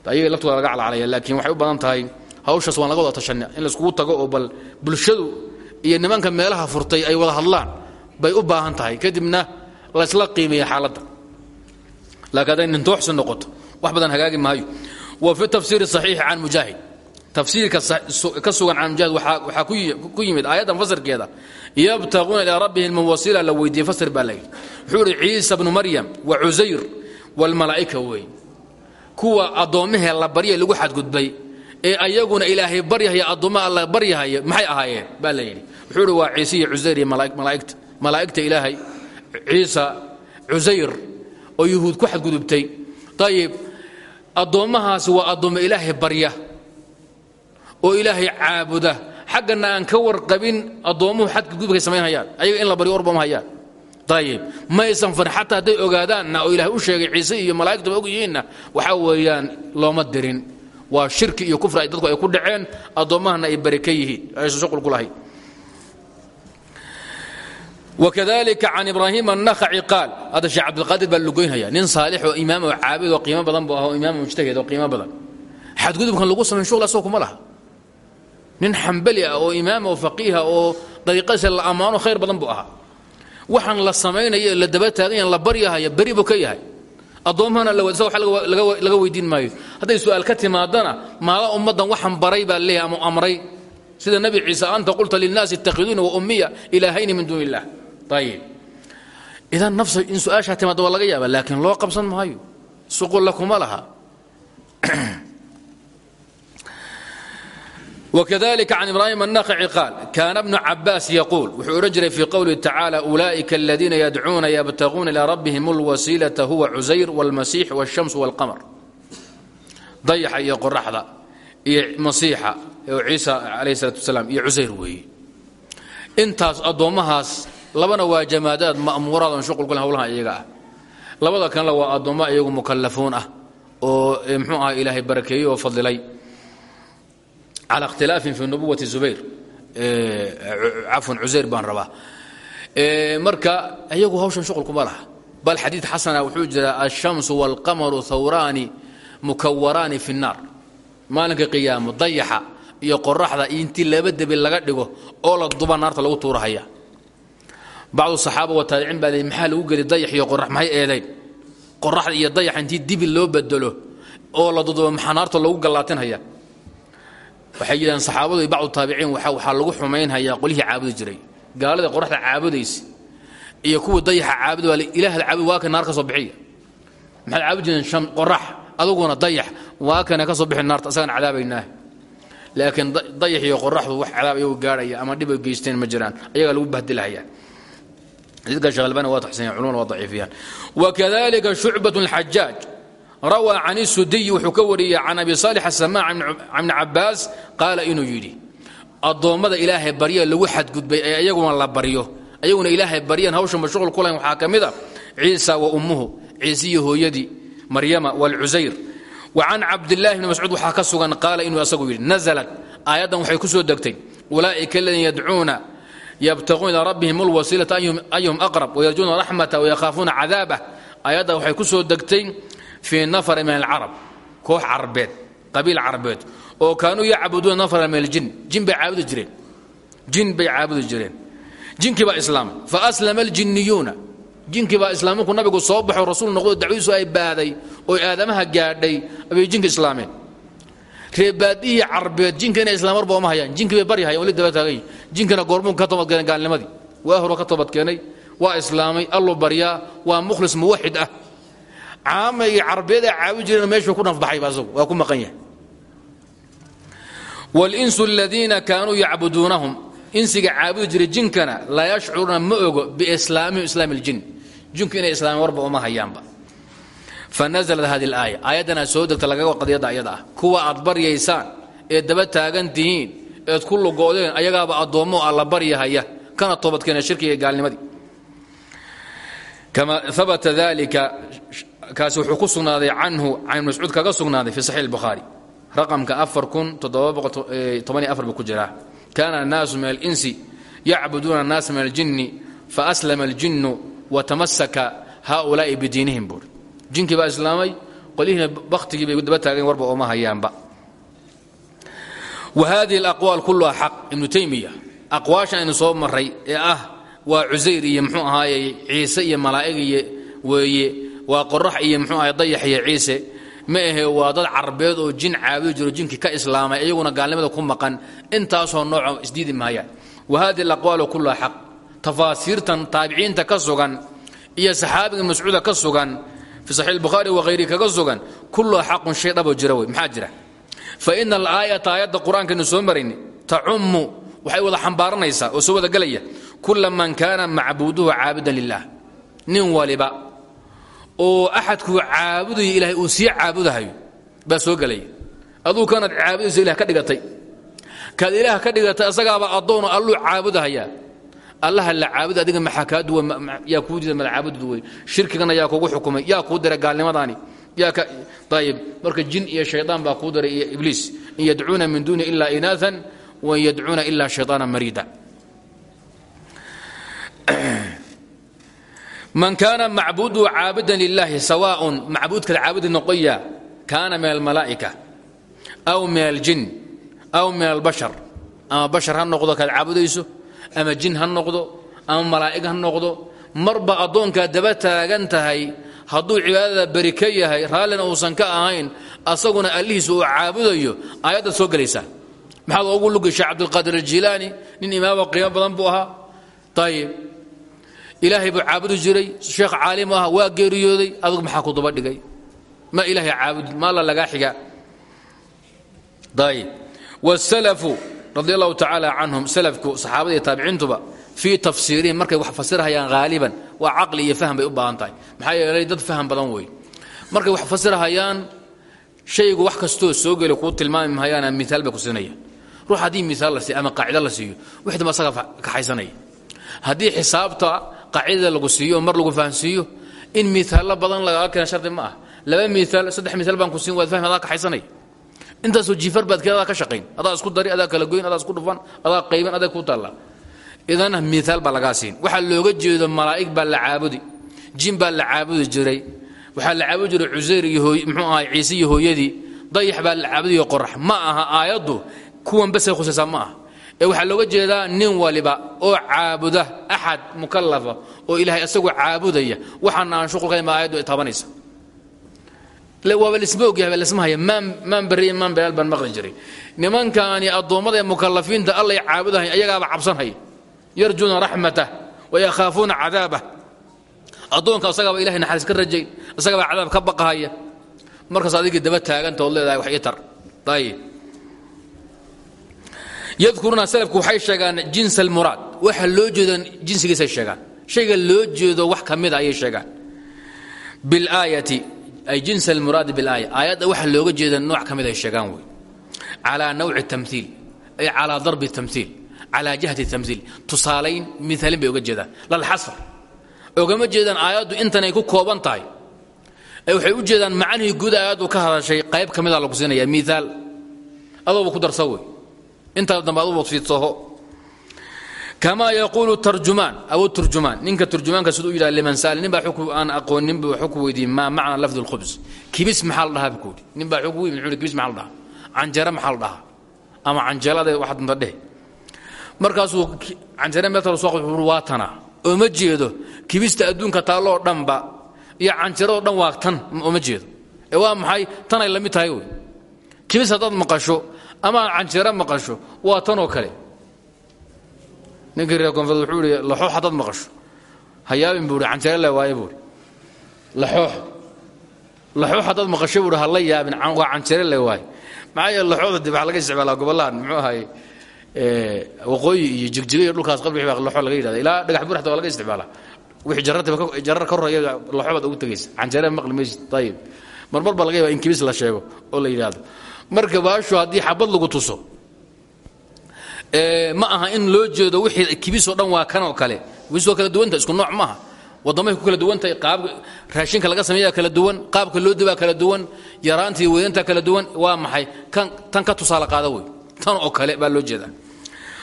Ayaga laftooda laga calcalaya laakiin waxay u badan tahay hawshaas waan laga wada tashanna in laiskugu tago oo bal bulshadu iyo nimanka meelaha furtay ay wada hadlaan bay u baahan tahay. Kadibna laysla qiimeeya xaaladda. Laakiin hadday nintooxsi noqoto wax badan hagaagi maayo. Wa fi tafsiiri saxiixi can mujaahid. Tafsiirka ka sugan can mujaahid waxaa ku yimid aayaddan fasirkeeda. Yabtaquuna ilaa rabbihim alwasiila la weydiiyey fasir baa layidhi ciisa bnu maryam wa cusayr waalmalaa'ika wey kuwa addoommahee la barya lagu xadgudbay ee ayaguna ilaahay baryahaya addoomma alla baryahaya maxay ahaayeen baa la yidhi. Wuxuu ihi waa ciise iyo cusayr iyo malaa'igta malaa'igta ilaahay ciisa cusayr oo yuhuud ku xadgudubtay. Ayib addoommahaasi waa addoommo ilaahay barya oo ilaahay caabuda. Xaggana aan ka warqabin addoommuhu xadgudubkay samaynhayaan ayaga in la baryo orbama hayaan. Ayib maysan farin xataa hadday ogaadaanna oo ilaahay u sheegay ciise iyo malaa'igtuba og yihiinna waxaa weeyaan looma dirin waa shirki iyo kufri dadku ay ku dhaceen addoommahana ay bari ka yihiin. Aysan shuqul ku lahayn wkadalika can ibraahim الnakhaci qaal. Hadda sheekh cabdilqaadir baa lugoynhaya nin saalix oo imaam oo caabid oo qiimo badan bu ah mujtahid oo qiimo badan. Xadgudubkan lagu samayn shuql asagoo kuma laha. Nin xambali ah oo imaam oo faqiiha oo dariiqadiisa la ammaano khayr badan buu ahaa. La samaynaya la daba taaganya la baryahaya beri buu ka yahay addoommahana laga weydiin maayo. Hadday su'aal ka timaadana maala ummaddan waxaan baray baa leeyahay ama amray. Sida nebi ciise anta qulta lilnaasi ittakiduuni wa ummiya ilaahayni min duuni illah ayib idan nafsa in su'aashaa timaada waa laga yaaba laakiin loo qabsan maayo. Suqulla kuma laha وkذلika عن إبراهيم النخعي قال كان بن عabاس يقول wuxuu odhan jiray في qwله تaعالى أuلئiكa الذيina يدcuuna يبتغوuna إلى ربهم الوسيلة هو عزير والمسيح والشمس والقمر dayaxa iyo qoraxda iyo masiixa oo ciisa calayh الsalaatu wasalaam iyo cusayr weeye intaas addoommahaas labana waa jamaadaad ma'muuraad oon shuqul ku leh hawlaha iyaga ah labada kanle waa addoommo iyagu mukallafuun ah oo mxuu aha ilaahay barakeeyey oo fadilay cala ikhtilaafin fi nubuwati zubayr cafwan cusayr baan rabaa marka iyagu hawshan shuqul kuma laha bal xadiid xasana wuxuu jiraa alshamsu wاlqamaru hawraani mukawaraani fi الnaar maalinka qiyaamo dayaxa iyo qoraxda iyo intii laba debi laga dhigo oo la duba naarta lagu tuurahaya bacdu saxaaba wa taabiciin baa leey maxaa lagu geli dayax iyo qorax maxay eedayn qoraxda iyo dayaxa intii dibi loo bedelo oo la dudubo maxaa naarta lagu gallaatinhaya waxay yidhahdeen saxaabadu iyo bacdu taabiciin waxaa lagu xumaynhayaa qolihii caabudi jiray. Gaalada qoraxda caabudaysa iyo kuwa dayaxa caabud waa ilaahda caabud waa kan naar ka soo bixiya. Maxaad caabud jireen sham qorax aduguna dayax waa kana ka soo bixi naarta asagaan cadaabaynaa. Laakiin dayax iyo qoraxdu wax cadaab iyagu gaadhaya ama dhib ay geysteen ma jiraan ayagaa lagu bahdilahayaa xadiidka sheekh albani waa taxsaniya culumana waa daciifiyaan. Wakadalika shucbat alxajaaj rawaa can isudiyi wuxuu ka wariyey can abi saalix asamaa can ibni cabaas qaala inuu yidhi addoommada ilaahay barya lagu xadgudbay ee iyaguna la baryo ayaguna ilaahay baryan hawsha mashquul ku lahayn waxaa ka mid a ciisa wa ummuhu ciisiyo hooyadii maryama waalcusayr wa can cabdillaahi bni mascuud waxaa ka sugan qaala inuu asagu yidhi nasalat aayaddan waxay ku soo degtay ulaa'ika aladiina yadcuuna yabtaquuna fii nafari min alcarab koox carbeed qabiil carbeed oo kaanuu yacbuduuna nafara min aljin jin bay caabudi jireen jin bay caabudi jireen jinkii baa islaamay faaslama aljinniyuuna jinkii baa islaam markuu nabigu soo baxo rasuul noqdo dacwadiisu ay baaday oo aadamaha gaadhay inay islaam marba uma hayaan jinkii bay bari hayaan wali daba jinkana goormuu ka toobadkeenay gaalnimadii waa horo ka toobadkeenay waa islaamay alluu baryaa waa mukhlis muwaxid ah caama iyo carbeeda caawi jireen meeshuu ku nafbaxayba asagu waa ku maqan yahay. Wlinsu ladiina kaanuu yacbuduunahum insiga caabudi jiray jinkana laa yashcuruuna ma ogo biislaamihim islaam ljin jinku inay islaameen warba uma hayaanba. Fanazlat hadi laaya aayaddanaa soo degta lagaa qadiyadda ayada ah. Kuwa aad baryaysaan ee daba taagan tihiin eed ku lugoodeen ayagaaba addoommo alla baryahaya kaasi wuxuu ku sugnaaday canhu can ibn mascuud kaga sugnaaday fi saxiix اlbukhaari raqamka buu ku jiraa kaana الnaasu min اlinsi yacbuduuna الnaasa min اljini faaslama اljinu watamasaka haؤulaaءi bidiinihim buuri jinkii baa islaamay qolyihiina bakhtigii bay daba taageen warba ooma hayaanba wa hadihi اlaqwaal kuluha xaq ibnu taymiya aqwaashan aynu soo maray ee ah waa cusayr iyo mxuu ahaaye ciise iyo malaa'ig iyo weeye waa qorax iyo mxuu ahay dayax ciise. Ma ahe waa dad carbeed oo jin caabudi jiro jinkii ka islaamay iyaguna gaalnimada ku maqan. Intaasoo nooco isdiidi maayaan wa hadihi alaqwaalu kuluha xaq. Tafaasiirtan taabiciinta ka sugan iyo saxaabiga mascuuda ka sugan fi saxiix albukhaari wakhayrihi kaga sugan kuluha xaqun shay dhaboo jira maxaa jira? Fa ina alaayata aayadda qur'aankaynu soo marayni tacummu waxay wada xambaaranaysaa oo soo wada gelaya kula man kaana macbuuduhu caabudan lilah nin waliba oo axadkuu caabudayo ilaahay uu sii caabudahayo baa soo gelaya aduu kanaad caabudayso ilah ka dhigatay. Kaad ilaah ka dhigatay asagaaba addoonu alluu caabudahayaa. Allaha la caabuda adiga maxaa kaa duwa yaa kuu diida mala caabudid wey shirkigana yaa kugu xukumay yaa kuu diray gaalnimadaani. Yaa ka ayib marka jin iyo shaydaan baa kuu diray iyo ibliis. In yadcuuna min duuni ila inaaan wain yadcuuna ila shayطaana mariida man kaana macbuduhu caabudan lilaahi sawaaءun macbuudkaad caabudi noqoya kaana min almalaa'ika aw min aljin aw min albashar ama bashar ha noqdo kaad caabudayso ama jin ha noqdo ama malaa'ig ha noqdo marba addoonkaad daba taagan tahay hadduu cibaadada beri ka yahay raallina uusan ka ahayn asaguna allihiisa uu caabudayo aayaddaad soo gelaysaa maxaad ugu lugashay cabdulqaadir aljilaani nin imaama qiimo badan buu ahaa. Ayib ilaahay buu caabudi jiray. Sheekh caalim ah waa geeriyooday. Adugu maxaa ku daba dhigay? Ma ilaahay caabudi maalla lagaa xiga. Ayib wاsalafu radi allahu tacaala salafku saxaabada iyo taabiciintuba tafsiirihim markay wax fasirhayaan haaliban waa caqli iyo fahm bay u baahan dad faham badan wey markay wax fasirhayaan shaygu wax kastoo soo geli kuu tilmaami mahayaana miaal bay ku siinayaan. Ruux haddii la siiyo ama qaacida la siiyo wixdama asaga kaxaysanaya haddii xisaabta qaacidada lagu siiyo mar lagu fahansiiyo in miaallo badan lagaga keena shardi ma ah. Laba miaal saddex miaal baan ku siin waad fahmi adaa kaxaysanaya intaasoo jiifar baad keen ka shaqayn adaa isku dari adaa kala goyn adaa isku dhufan adaa qayban adaa ku taalla idan miaal baa lagaa siin. Waxaa looga jeedo malaa'ig baa la caabudi. Jin baa la caabudi jiray. Waxaa la caabudi jiray cusayr iyo muxuu ahay ciise iyo hooyadii. Dayax baa la caabudayo qorax. Ma aha aayaddu kuwan basay khusaysaa ma ee waxaa looga jeedaa nin waliba oo caabuda axad mukallafa oo ilaahay asagoo caabudaya. Waxaana aan shuqulkayn baa aayaddu ay taabanaysa. Waaba lisma ogyahay lisma haya maan beriye maan belaal baan maqli jiray. Nimankaani addoommada ee mukallafiinta allay caabudahay ayagaaba cabsanhaya yarjuuna raxmatah wayakhaafuuna cadaabah addoonka asagaaba ilahay naxariis ka rajayn asagaabaa cadaab ka baqahaya. Markaas adigii daba taaganta leedahay wax ii tar. Ayib yadkuruuna salafku waxay sheegaan jins almuraad waxa loo jeedan jinsigiisay sheegaan. Shayga loo jeedo wax ka mida ayay sheegaan. Bilaayati ay jins almuraadi bilaaya aayadda waxa looga jeeda nooc ka ay sheegaan wey. Calaa nawci tamhiil ay calaa darbi tamhiil calaa jihati tamhiil tusaalayn miaalin bay oga jeedaan. Lalxasr ogama jeedaan aayaddu intanay ku kooban tahay. Ee waxay u jeedaan macnihii guud aayaddu ka hadashay qayb ka mida lagu siinaya miaal adooba ku darsa intaa dambe aduba fiidsoho kamaa yaquulu tarjumaan aw turjumaan. Ninka turjumaanka siduu yidhaha liman saal. Nin baa aan aqoonin buu xukm weydiiyey maa macna lafdi lkhubs kibis maxaa la dhahaa buu nin baa xukm weydiiyey muxuu kibis maxaa la dhahaa? Canjare maxaa la dhahaa? Ama canjalada waxaad unta dheh. Markaasuu canjare meel tala soo qabay waa oo ma jeedo kibista adduunka taalloo dhanba iyo canjaradoo dhan waa tan jeedo. Ee waa maxay? Tanay la mid wey. Kibis haddaad maqasho ama canjare maqasho. Waa tanoo kale. Ninkii reer koonfureed wuxuu ihi laxoox haddaad maqasho. Hayaabin buu ihi canjare le waaye buuhi laxoox laxoox haddaad maqasho buuhi ha la yaabin waa canjare le waaye. Maxaa yeele laxooxda dib waxaa laga isticmaalaa gobolahan muxuu ahaye waqooyi iyo jigjiga iyo dhulkaas qabri baa laxoo laga yidhahda ilaa dhagax buur xataa waa laga isticmaalaa. Wixii jarartiba jarar ka horreeya laxoo baad ugu tegaysa canjare maqli maysid ayib marmar baa laga yabaa in kibis la sheego oo la yidhaahdo marka baashu haddii xabad lagu tuso ma aha in loo jeedo wixii kibisoo dhan waa kan oo kale. Kibisoo kala duwanta isku nooc maaha waddamay ku kala duwantahay qaab raashinka laga sameeyaa kala duwan qaabka loo dibaa kala duwan yaraanta iyo weynanta kala duwan waa maxay? Kan tan ka tusaale qaada wey tan oo kale baa loo jeedaa.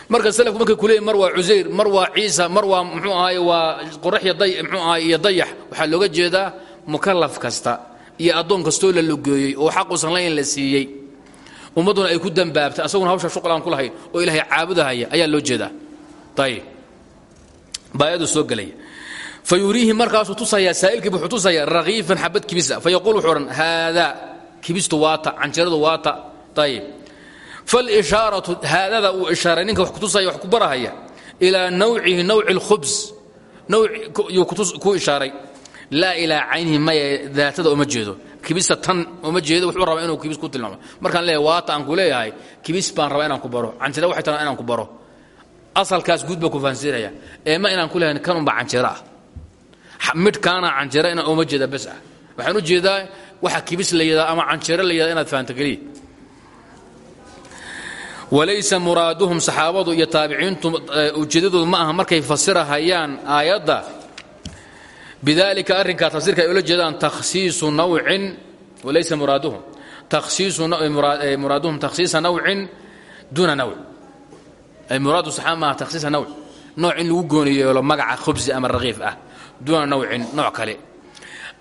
Marka salafku markay kuleeyihin mar waa cusayr mar waa ciisa mar waa muxuu ahaay waa qorax muxuu ahaay iyo dayax waxaa looga jeedaa mukallaf kasta iyo addoon kastoo la lugeeyey oo xaquusan layn la siiyey ummadduna ay ku dambaabtay asaguna hawsha shuqul aan ku lahayn oo ilaahay caabudahaya ayaa loo jeedaa. Ayib baayadu soo gelaya. Fa yuriihi markaasuu tusayaa saa'ilkii wuxuu tusayaa rakiifan xabad kibisa. Fa yaquul wuxuu kibistu waata canjaradu waata. Ayib faalishaaratu haadada uu ishaaray ninka wax kutusaya wax ku barahaya ilaa nawcihi nawci اlkhubs nawciyuu ku ishaaray laa ilaa caynihi maya daatada uma jeedo. Kibista tan uma jeedo wuxuu rabaa inuu kibis ku tilmaamo. Markaan leeyahay waata aan ku leeyahay kibis baan rabaa inaan ku baro. Canjira waxay tahay inaan ku baro. Asalkaas guud ku fahansiinaya ee ma inaan ku leeyahay kan unba canjira ah midhkaana canjira inaan uma jeeda bas ah. Waxaan u jeedaa waxa kibis la yidhahda ama canjiro la yidhahda inaad fahanto keliya walaysa muraaduhum saxaabadu iyo taabiciintu ujeedadoodu ma aha. Markay fasirahayaan aayadda bidalika arrinkaa tafsiirka ay ula jeedaan takhsiisu nawcin walaysa muraaduhum. Muraaduhum takhsiisa nawcin duuna nawc. Ay muraadu saxaaba maaha takhsiisa nawc. Nooc in lagu gooniyeelo magaca khubsi ama rakiif ah. Duuna nawcin nooc kale.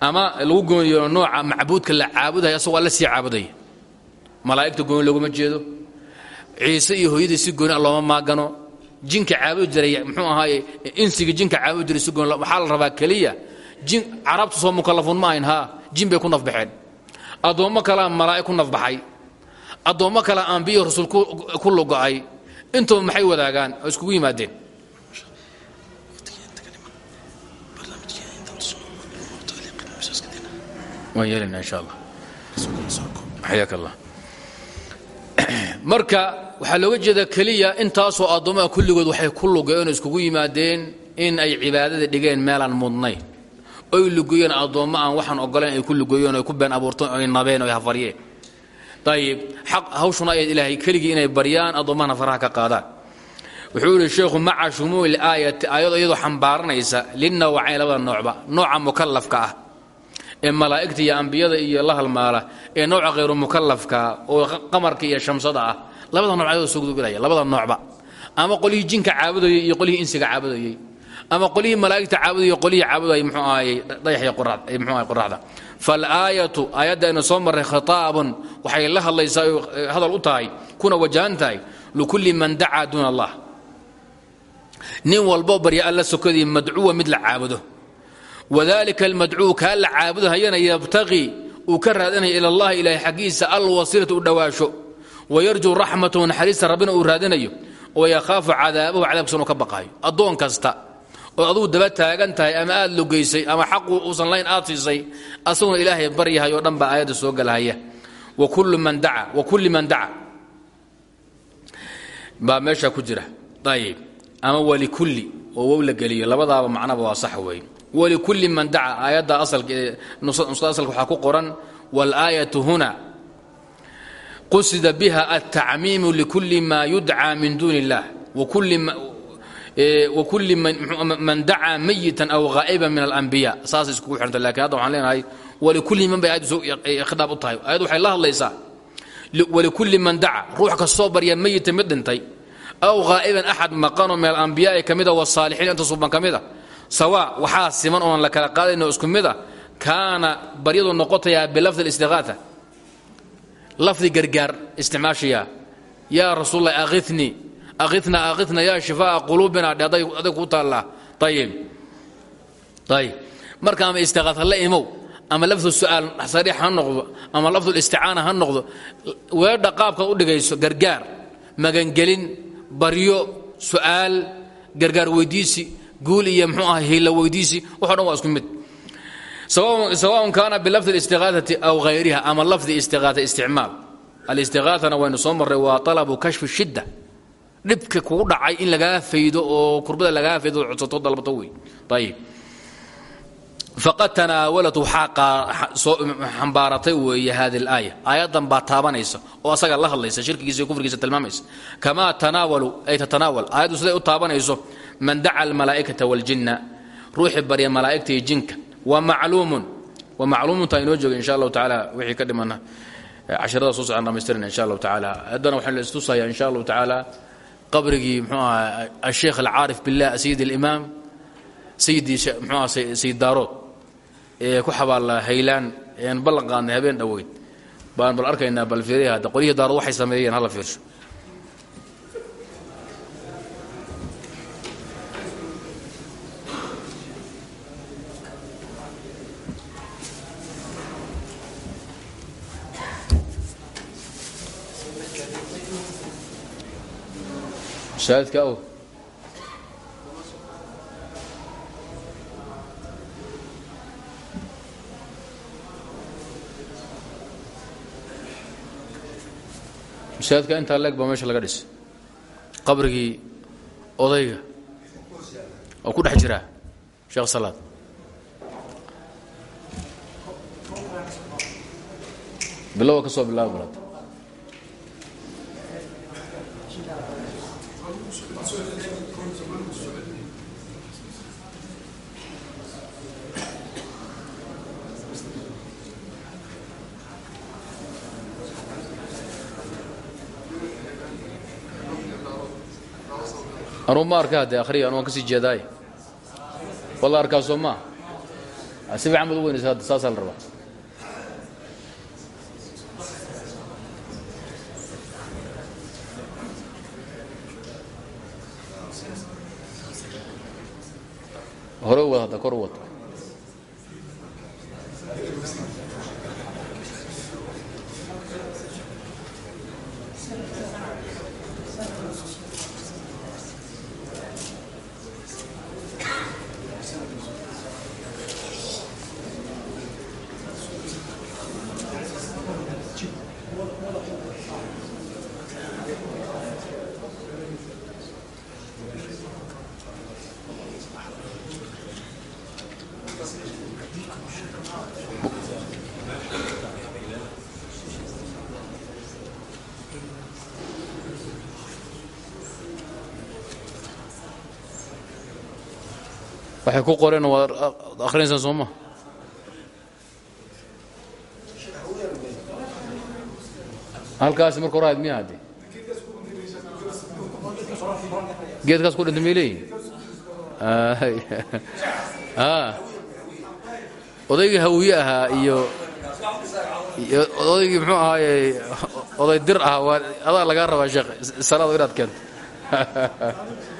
Ama lagu gooniyeelo nooca macbuudka la caabudaya asagoo alla sii caabudaya malaa'igta gooni looguma jeedo. Ciise iyo hooyadii si gooni looma maagano jinka caabudi jiray mxuu ahaaye insiga jinka caabudi jiray si gooni waxaa la rabaa keliya jin carabtu soo mukallafuun ma ahayn haa jin bay ku nafbaxeen. Addoommo kalea malaa'ig ku nafbaxay. Addoommo kalea ambiyo rasul ku lugo'ay. Intuba maxay wadaagaan? Oo iskugu yimaadeen. Waan yeelina insha allah. Xayaak allah marka waxaa looga jeedaa keliya intaasoo addoommaha kulligood waxay ku lugeen oo iskugu yimaadeen in ay cibaadada dhigeen meelaan mudnayn. Oy lugeeyeen addoommo aan waxaan ogolayn ay ku lugeeyeen oy ku been abuurteen oy nabeen oy hafaryeen. Ayib xaq hawshuna ay ilaahay keligii inay baryaan addoommahana faraha ka qaadaan. Wuxuu yidhi sheekhu maca shumuuli aayati aayado iyadoo xambaaranaysa linawcayn labada noocba nooca mukallafka ah ee malaa'igta iyo ambiyada iyo la halmaala ee nooca khayru mukallafka oo qamarka iyo shamsada ah. Labada nooc ayadoo soo gudbinaya labada noocba. Ama qolihii jinka caabudayey iyo qolihii insiga caabudayey ama qolihii malaa'igta caabudayey qolihii caabudayay muxuu ahayey dayax iyo qoraxda muxuu ahay qoraxda faalaayatu aayadda aynu soo marray khitaabun waxay la hadlaysaa hadal u tahay kuna wajahan likulli man dacaa duuna allah. Nin walbo barya alla sokadii madcuwa mid la caabudo wadalika almadcuu kaa la caabudahayana yabtaqii uu ka raadanaya ila allahi ilaahay xaggiisa alwasiilata u dhowaasho wayarjuu raxmatahu naxariista rabbina uu raadinayo wayakhaafu cadaabahu cadaabkiisa inuu ka baqaayo addoon kasta oo adugu daba taagan tahay ama aad logaysay ama xaqu uusan layn aad siisay asaguna ilaahay baryahay oo dhan baa aayadda soo galahaya daca wakulli man daca baa meesha ku jira geliyo labadaaba macnaba wlikulli man daca aayadda asalka waxaa ku qoran wاlaayatu huna qusida biha altacmiimu likulli ma yudcaa min duuni اllah wakulli man dacaa mayitan aw haa'iban min alanbiya saasay iskugu xiranta laakiin hadda waxaan leenahay walikulli man bay ayaddu khitaab u tahay. Ayaddu waxay la hadlaysaa walikulli man daca ruux kastoo barya mayitan mid dhintay aw haa'iban axad maqanoo min alambiyaai ka mida wasaalixiin inta suban ka mida sawa waxaa siman oon la kala qaadayno isku mid a kaana baryadu noqotayaa bilafdi اlistiqaaa lafdi gargaar isticmaashaya yaa rasuulla ainii aina aina yaa shifaa quluubina dhe aday ku taallaa. Marka ama istiqaaa la imow ama lafdu su'aal sariix ha noqdo ama lafdu listicaana ha noqdo weedha qaabkaad u dhigayso gargaar magangelin baryo su'aal gargaar weydiisi guul iyo mxuu ah hiila weydiisi waxo dhan waa isku mid. Sawaaun kaana bilafdi اlistiqaaati aw hayriha ama lafdi istiqaata isticmaal. Alistiqaatana waynu soo marray waa alabu kashfi shidda. Dhibka kugu dhacay in lagaa faydo oo kurbada lagaa faydo codsato dalbato wey ayib faqad tanaawalat waxaa soo um, xambaaratay weeye hadi اlaaya aayaddan baa taabanaysa oo asaga la hadlaysa shirkigiisa iyo kufrigiisa tilmaamaysa. Kamaa tanaawalu ay tatanaawal. Aayaddu siday u taabanayso man daca almalaa'ikata waاljinna ruuxii barya malaa'igta iyo jinka. Wamacluumun wamacluumunta inoo jooga insha allahu tacaala wixii ka dhimana casharada soo socon dhamaystirina insha allahu tacaala. Haddana waxaan la istusayaa insha allahu tacaala qabrigii billah sayid alimaam sayidii mxuu aha sayid daarood ee ku xabaalla haylaan ean ballan baan bal arkaynaa bal fiiriya hadda qolyihii daarood waxay hala fiirsho shaahidka aw mashaahidka intaa leeg baa meesha laga dhisay qabrigii odayga oo ku dhex jiraa sheekh salaad. Bilowa ka soo bilaaba anuu ma arka hadde akhriya anu waan ka sii jeedaaye walla arkaa soo maa si fiican baad u weynaysa hadda saasaa la rabaa. Hore u wad hadda kor u wad waxay ku qoreen waad akrinaysaan soo ma. Halkaasi marka hore aad miya hadde geedkaas ku dhintay may leeyihiin odaygii hawiye ahaa iyo odaygii muxuu ahaaye oday dir ahaa adaa lagaa rabaa sheekh salaado inaad keento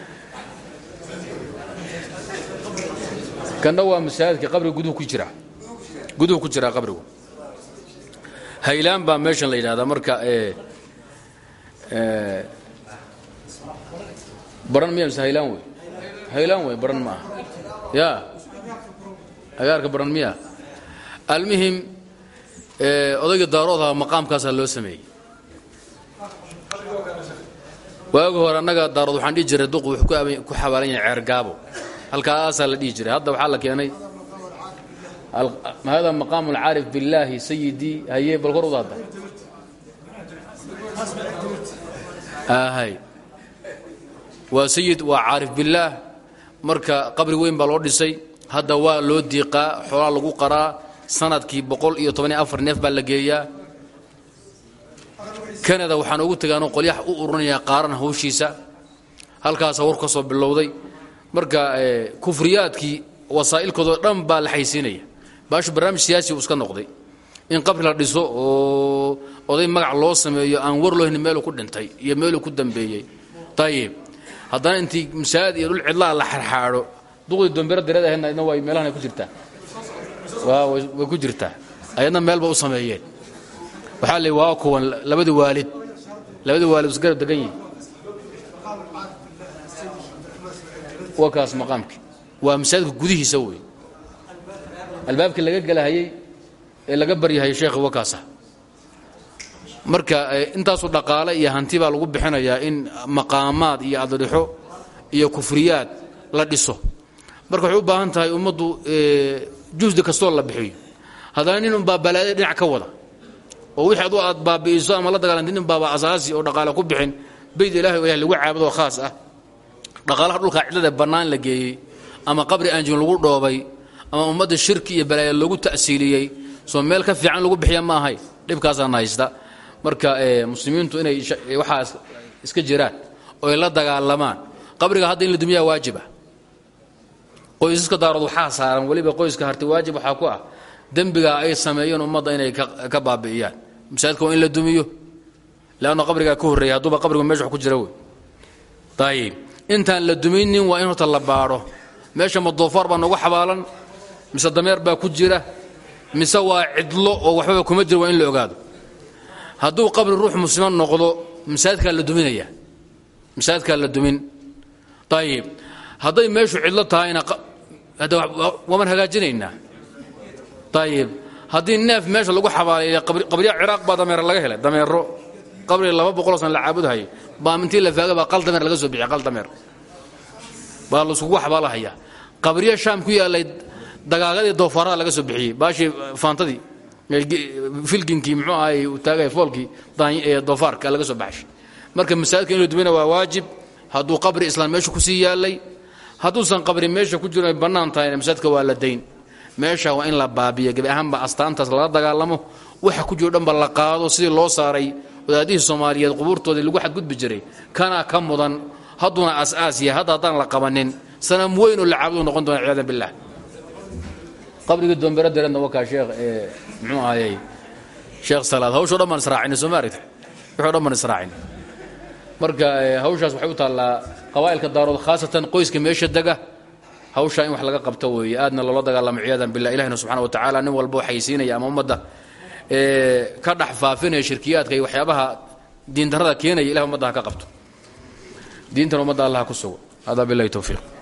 kanna waa masaajidka qabriga guduhu ku jira. Guduhu ku jiraa qabrigu. Haylaan baa meeshan la yidhahdaa marka baran miya mise haylaan wey? Haylaan wey baran ma aha. Ya. Agaarka baran miya. Almuhim odayga daaroodha maqaamkaasaa loo sameeyey. Waagi hore annaga daarood waxaan dhihi jiray duq wuxuu ku xabaalan yahay ceergaabo halkaasaa la dhihi jiray. Hadda waxaa la keenay hada maqaamu alcaarif billaahi sayidii haye bal kor udaada hay. Waa sayid waa caarif billaah. Marka qabri weyn baa loo dhisay. Hadda waa loo diiqaa xoolaa lagu qaraa. Sanadkii boqol iyo toban iyo afar neef baa la geeyaa. Kanada waxaan ugu tagaanoo qolyaha u ururinayaa qaaran hawshiisa. Halkaasa war ka soo bilowday marka kufriyaadkii wasaa'ilkoodoo dhan baa la xaysiinaya. Baashu barnaamij siyaasi uu iska noqday in qabri la dhiso oo oday magac loo sameeyo aan war loo helin meeluu ku dhintay iyo meeluu ku dambeeyey. Ayib haddana intii masaajid iyo dhul cidlaa la xarxaadho duqdii dombera dareed ahaydna idna way meelahan ku jirtaa. Way ku jirtaa. Ayadna meelba u sameeyeen. Waxaa la waa kuwan labada waalid. Labada waalid isgarab degan yihiin waa kaas maqaamkii waa masaajidka gudihiisa wey albaabkii laga gelahayey ee laga baryahayay sheekhi wakaasa marka intaasu dhaqaale iyo hanti baa lagu bixinayaa in maqaamaad iyo adrixo iyo kufriyaad la dhiso. Marka waxay u baahan tahay ummaddu juhdi kastoo la bixiyo. Haddana nin unbaa balaaday dhinac ka wada. Oo wixii adu aad baabi'iso ama la dagaalantay nin baaba asaasi oo dhaqaale ku bixin bayd ilahay oo ilahay lagu caabudoo khaas ah dhaqaalaha dhulka cidlada bannaan la geeyey ama qabri aanjin lagu dhoobay ama ummadda shirki iyo balaaya loogu ta'siiliyey soo meel ka fiican lagu bixiya ma ahay dhibkaasaan haysta. Marka muslimiintu inay waxaas iska jiraan oo ay la dagaalamaan. Qabriga hadda in la dumiyaa waajiba. Qoysaska daarood waxaa saaran weliba qoyska harti waajib waxaa ku ah dembiga ay sameeyeen ummadda inay ka baabi'iyaan. Masaajidka waa in la dumiyo leanno qabrigaa ka horreeya hadduuba qabrigu meesha ku jira wey ayib intaan la duminin waa in horta la baadho. Meesha ma baa noogu xabaalan mise dameer baa ku jira mise waa cidlo oo waxbaba kuma jira waa in la ogaado. Hadduu qabri ruux muslima noqdo masaajidkaa la duminaya. Masaajidkaa la dumin. Ayib hadday meeshu cidlo tahayna waaman hagaajinaynaa. Ayib haddii neef meesha lagu xabaalay qabriya ciraaq baa dameer laga helay dameero qabri laba boqoloo san la caabudhayo baa mintii la faaga baa qal dameer laga soo bixiy qal dameer. Baa laiskugu xabaalahaya qabriya shaam ku yaallay dagaagadii doofaarada laga soo bixiyey. Baashii faantadii filginkii muxuu ahay taagay foolkii doofaarka laga soo baxshay. Marka masaajidka in la dumina waa waajib. Hadduu qabri islaam meesha ku sii yaallay hadduusan qabri meesha ku jiro ay bannaan tahay masaajidka waa la dayn. Meesha waa in la baabiya gebi ahaanba astaantaas lala dagaalamo. Waxa ku jiro dhanba la qaado sidii loo saaray wadaadihii soomaaliyeed qubuurtoodii lagu xadgudbi jiray kana ka mudan hadduuna asaas yahay hadda haddaan la qabanin sanam weyn oo la caabudu noqon doona ciyadan billah qabrigii doombero dareedna wakaa sheekh ee muxuu ahayey sheekh salaad hawshoo dhan baan israacina soo ma aragta wixoo dhan baan israacin marka hawshaas waxay u taallaa qabaa'ilka daarood khaasatan qoyska meesha dega hawshaa in wax laga qabto weeye. Aadna loola dagaalamo ciyadan billah ilahina subxana wa tacaala nin walba waxaysiinaya ama ummadda ka dhex faafinaya shirkiyaadka iyo waxyaabaha diindarrada keenaya ilah ummadda ha ka qabto. Diintan ummadda allah ku sugo. Hada billahi towfiiq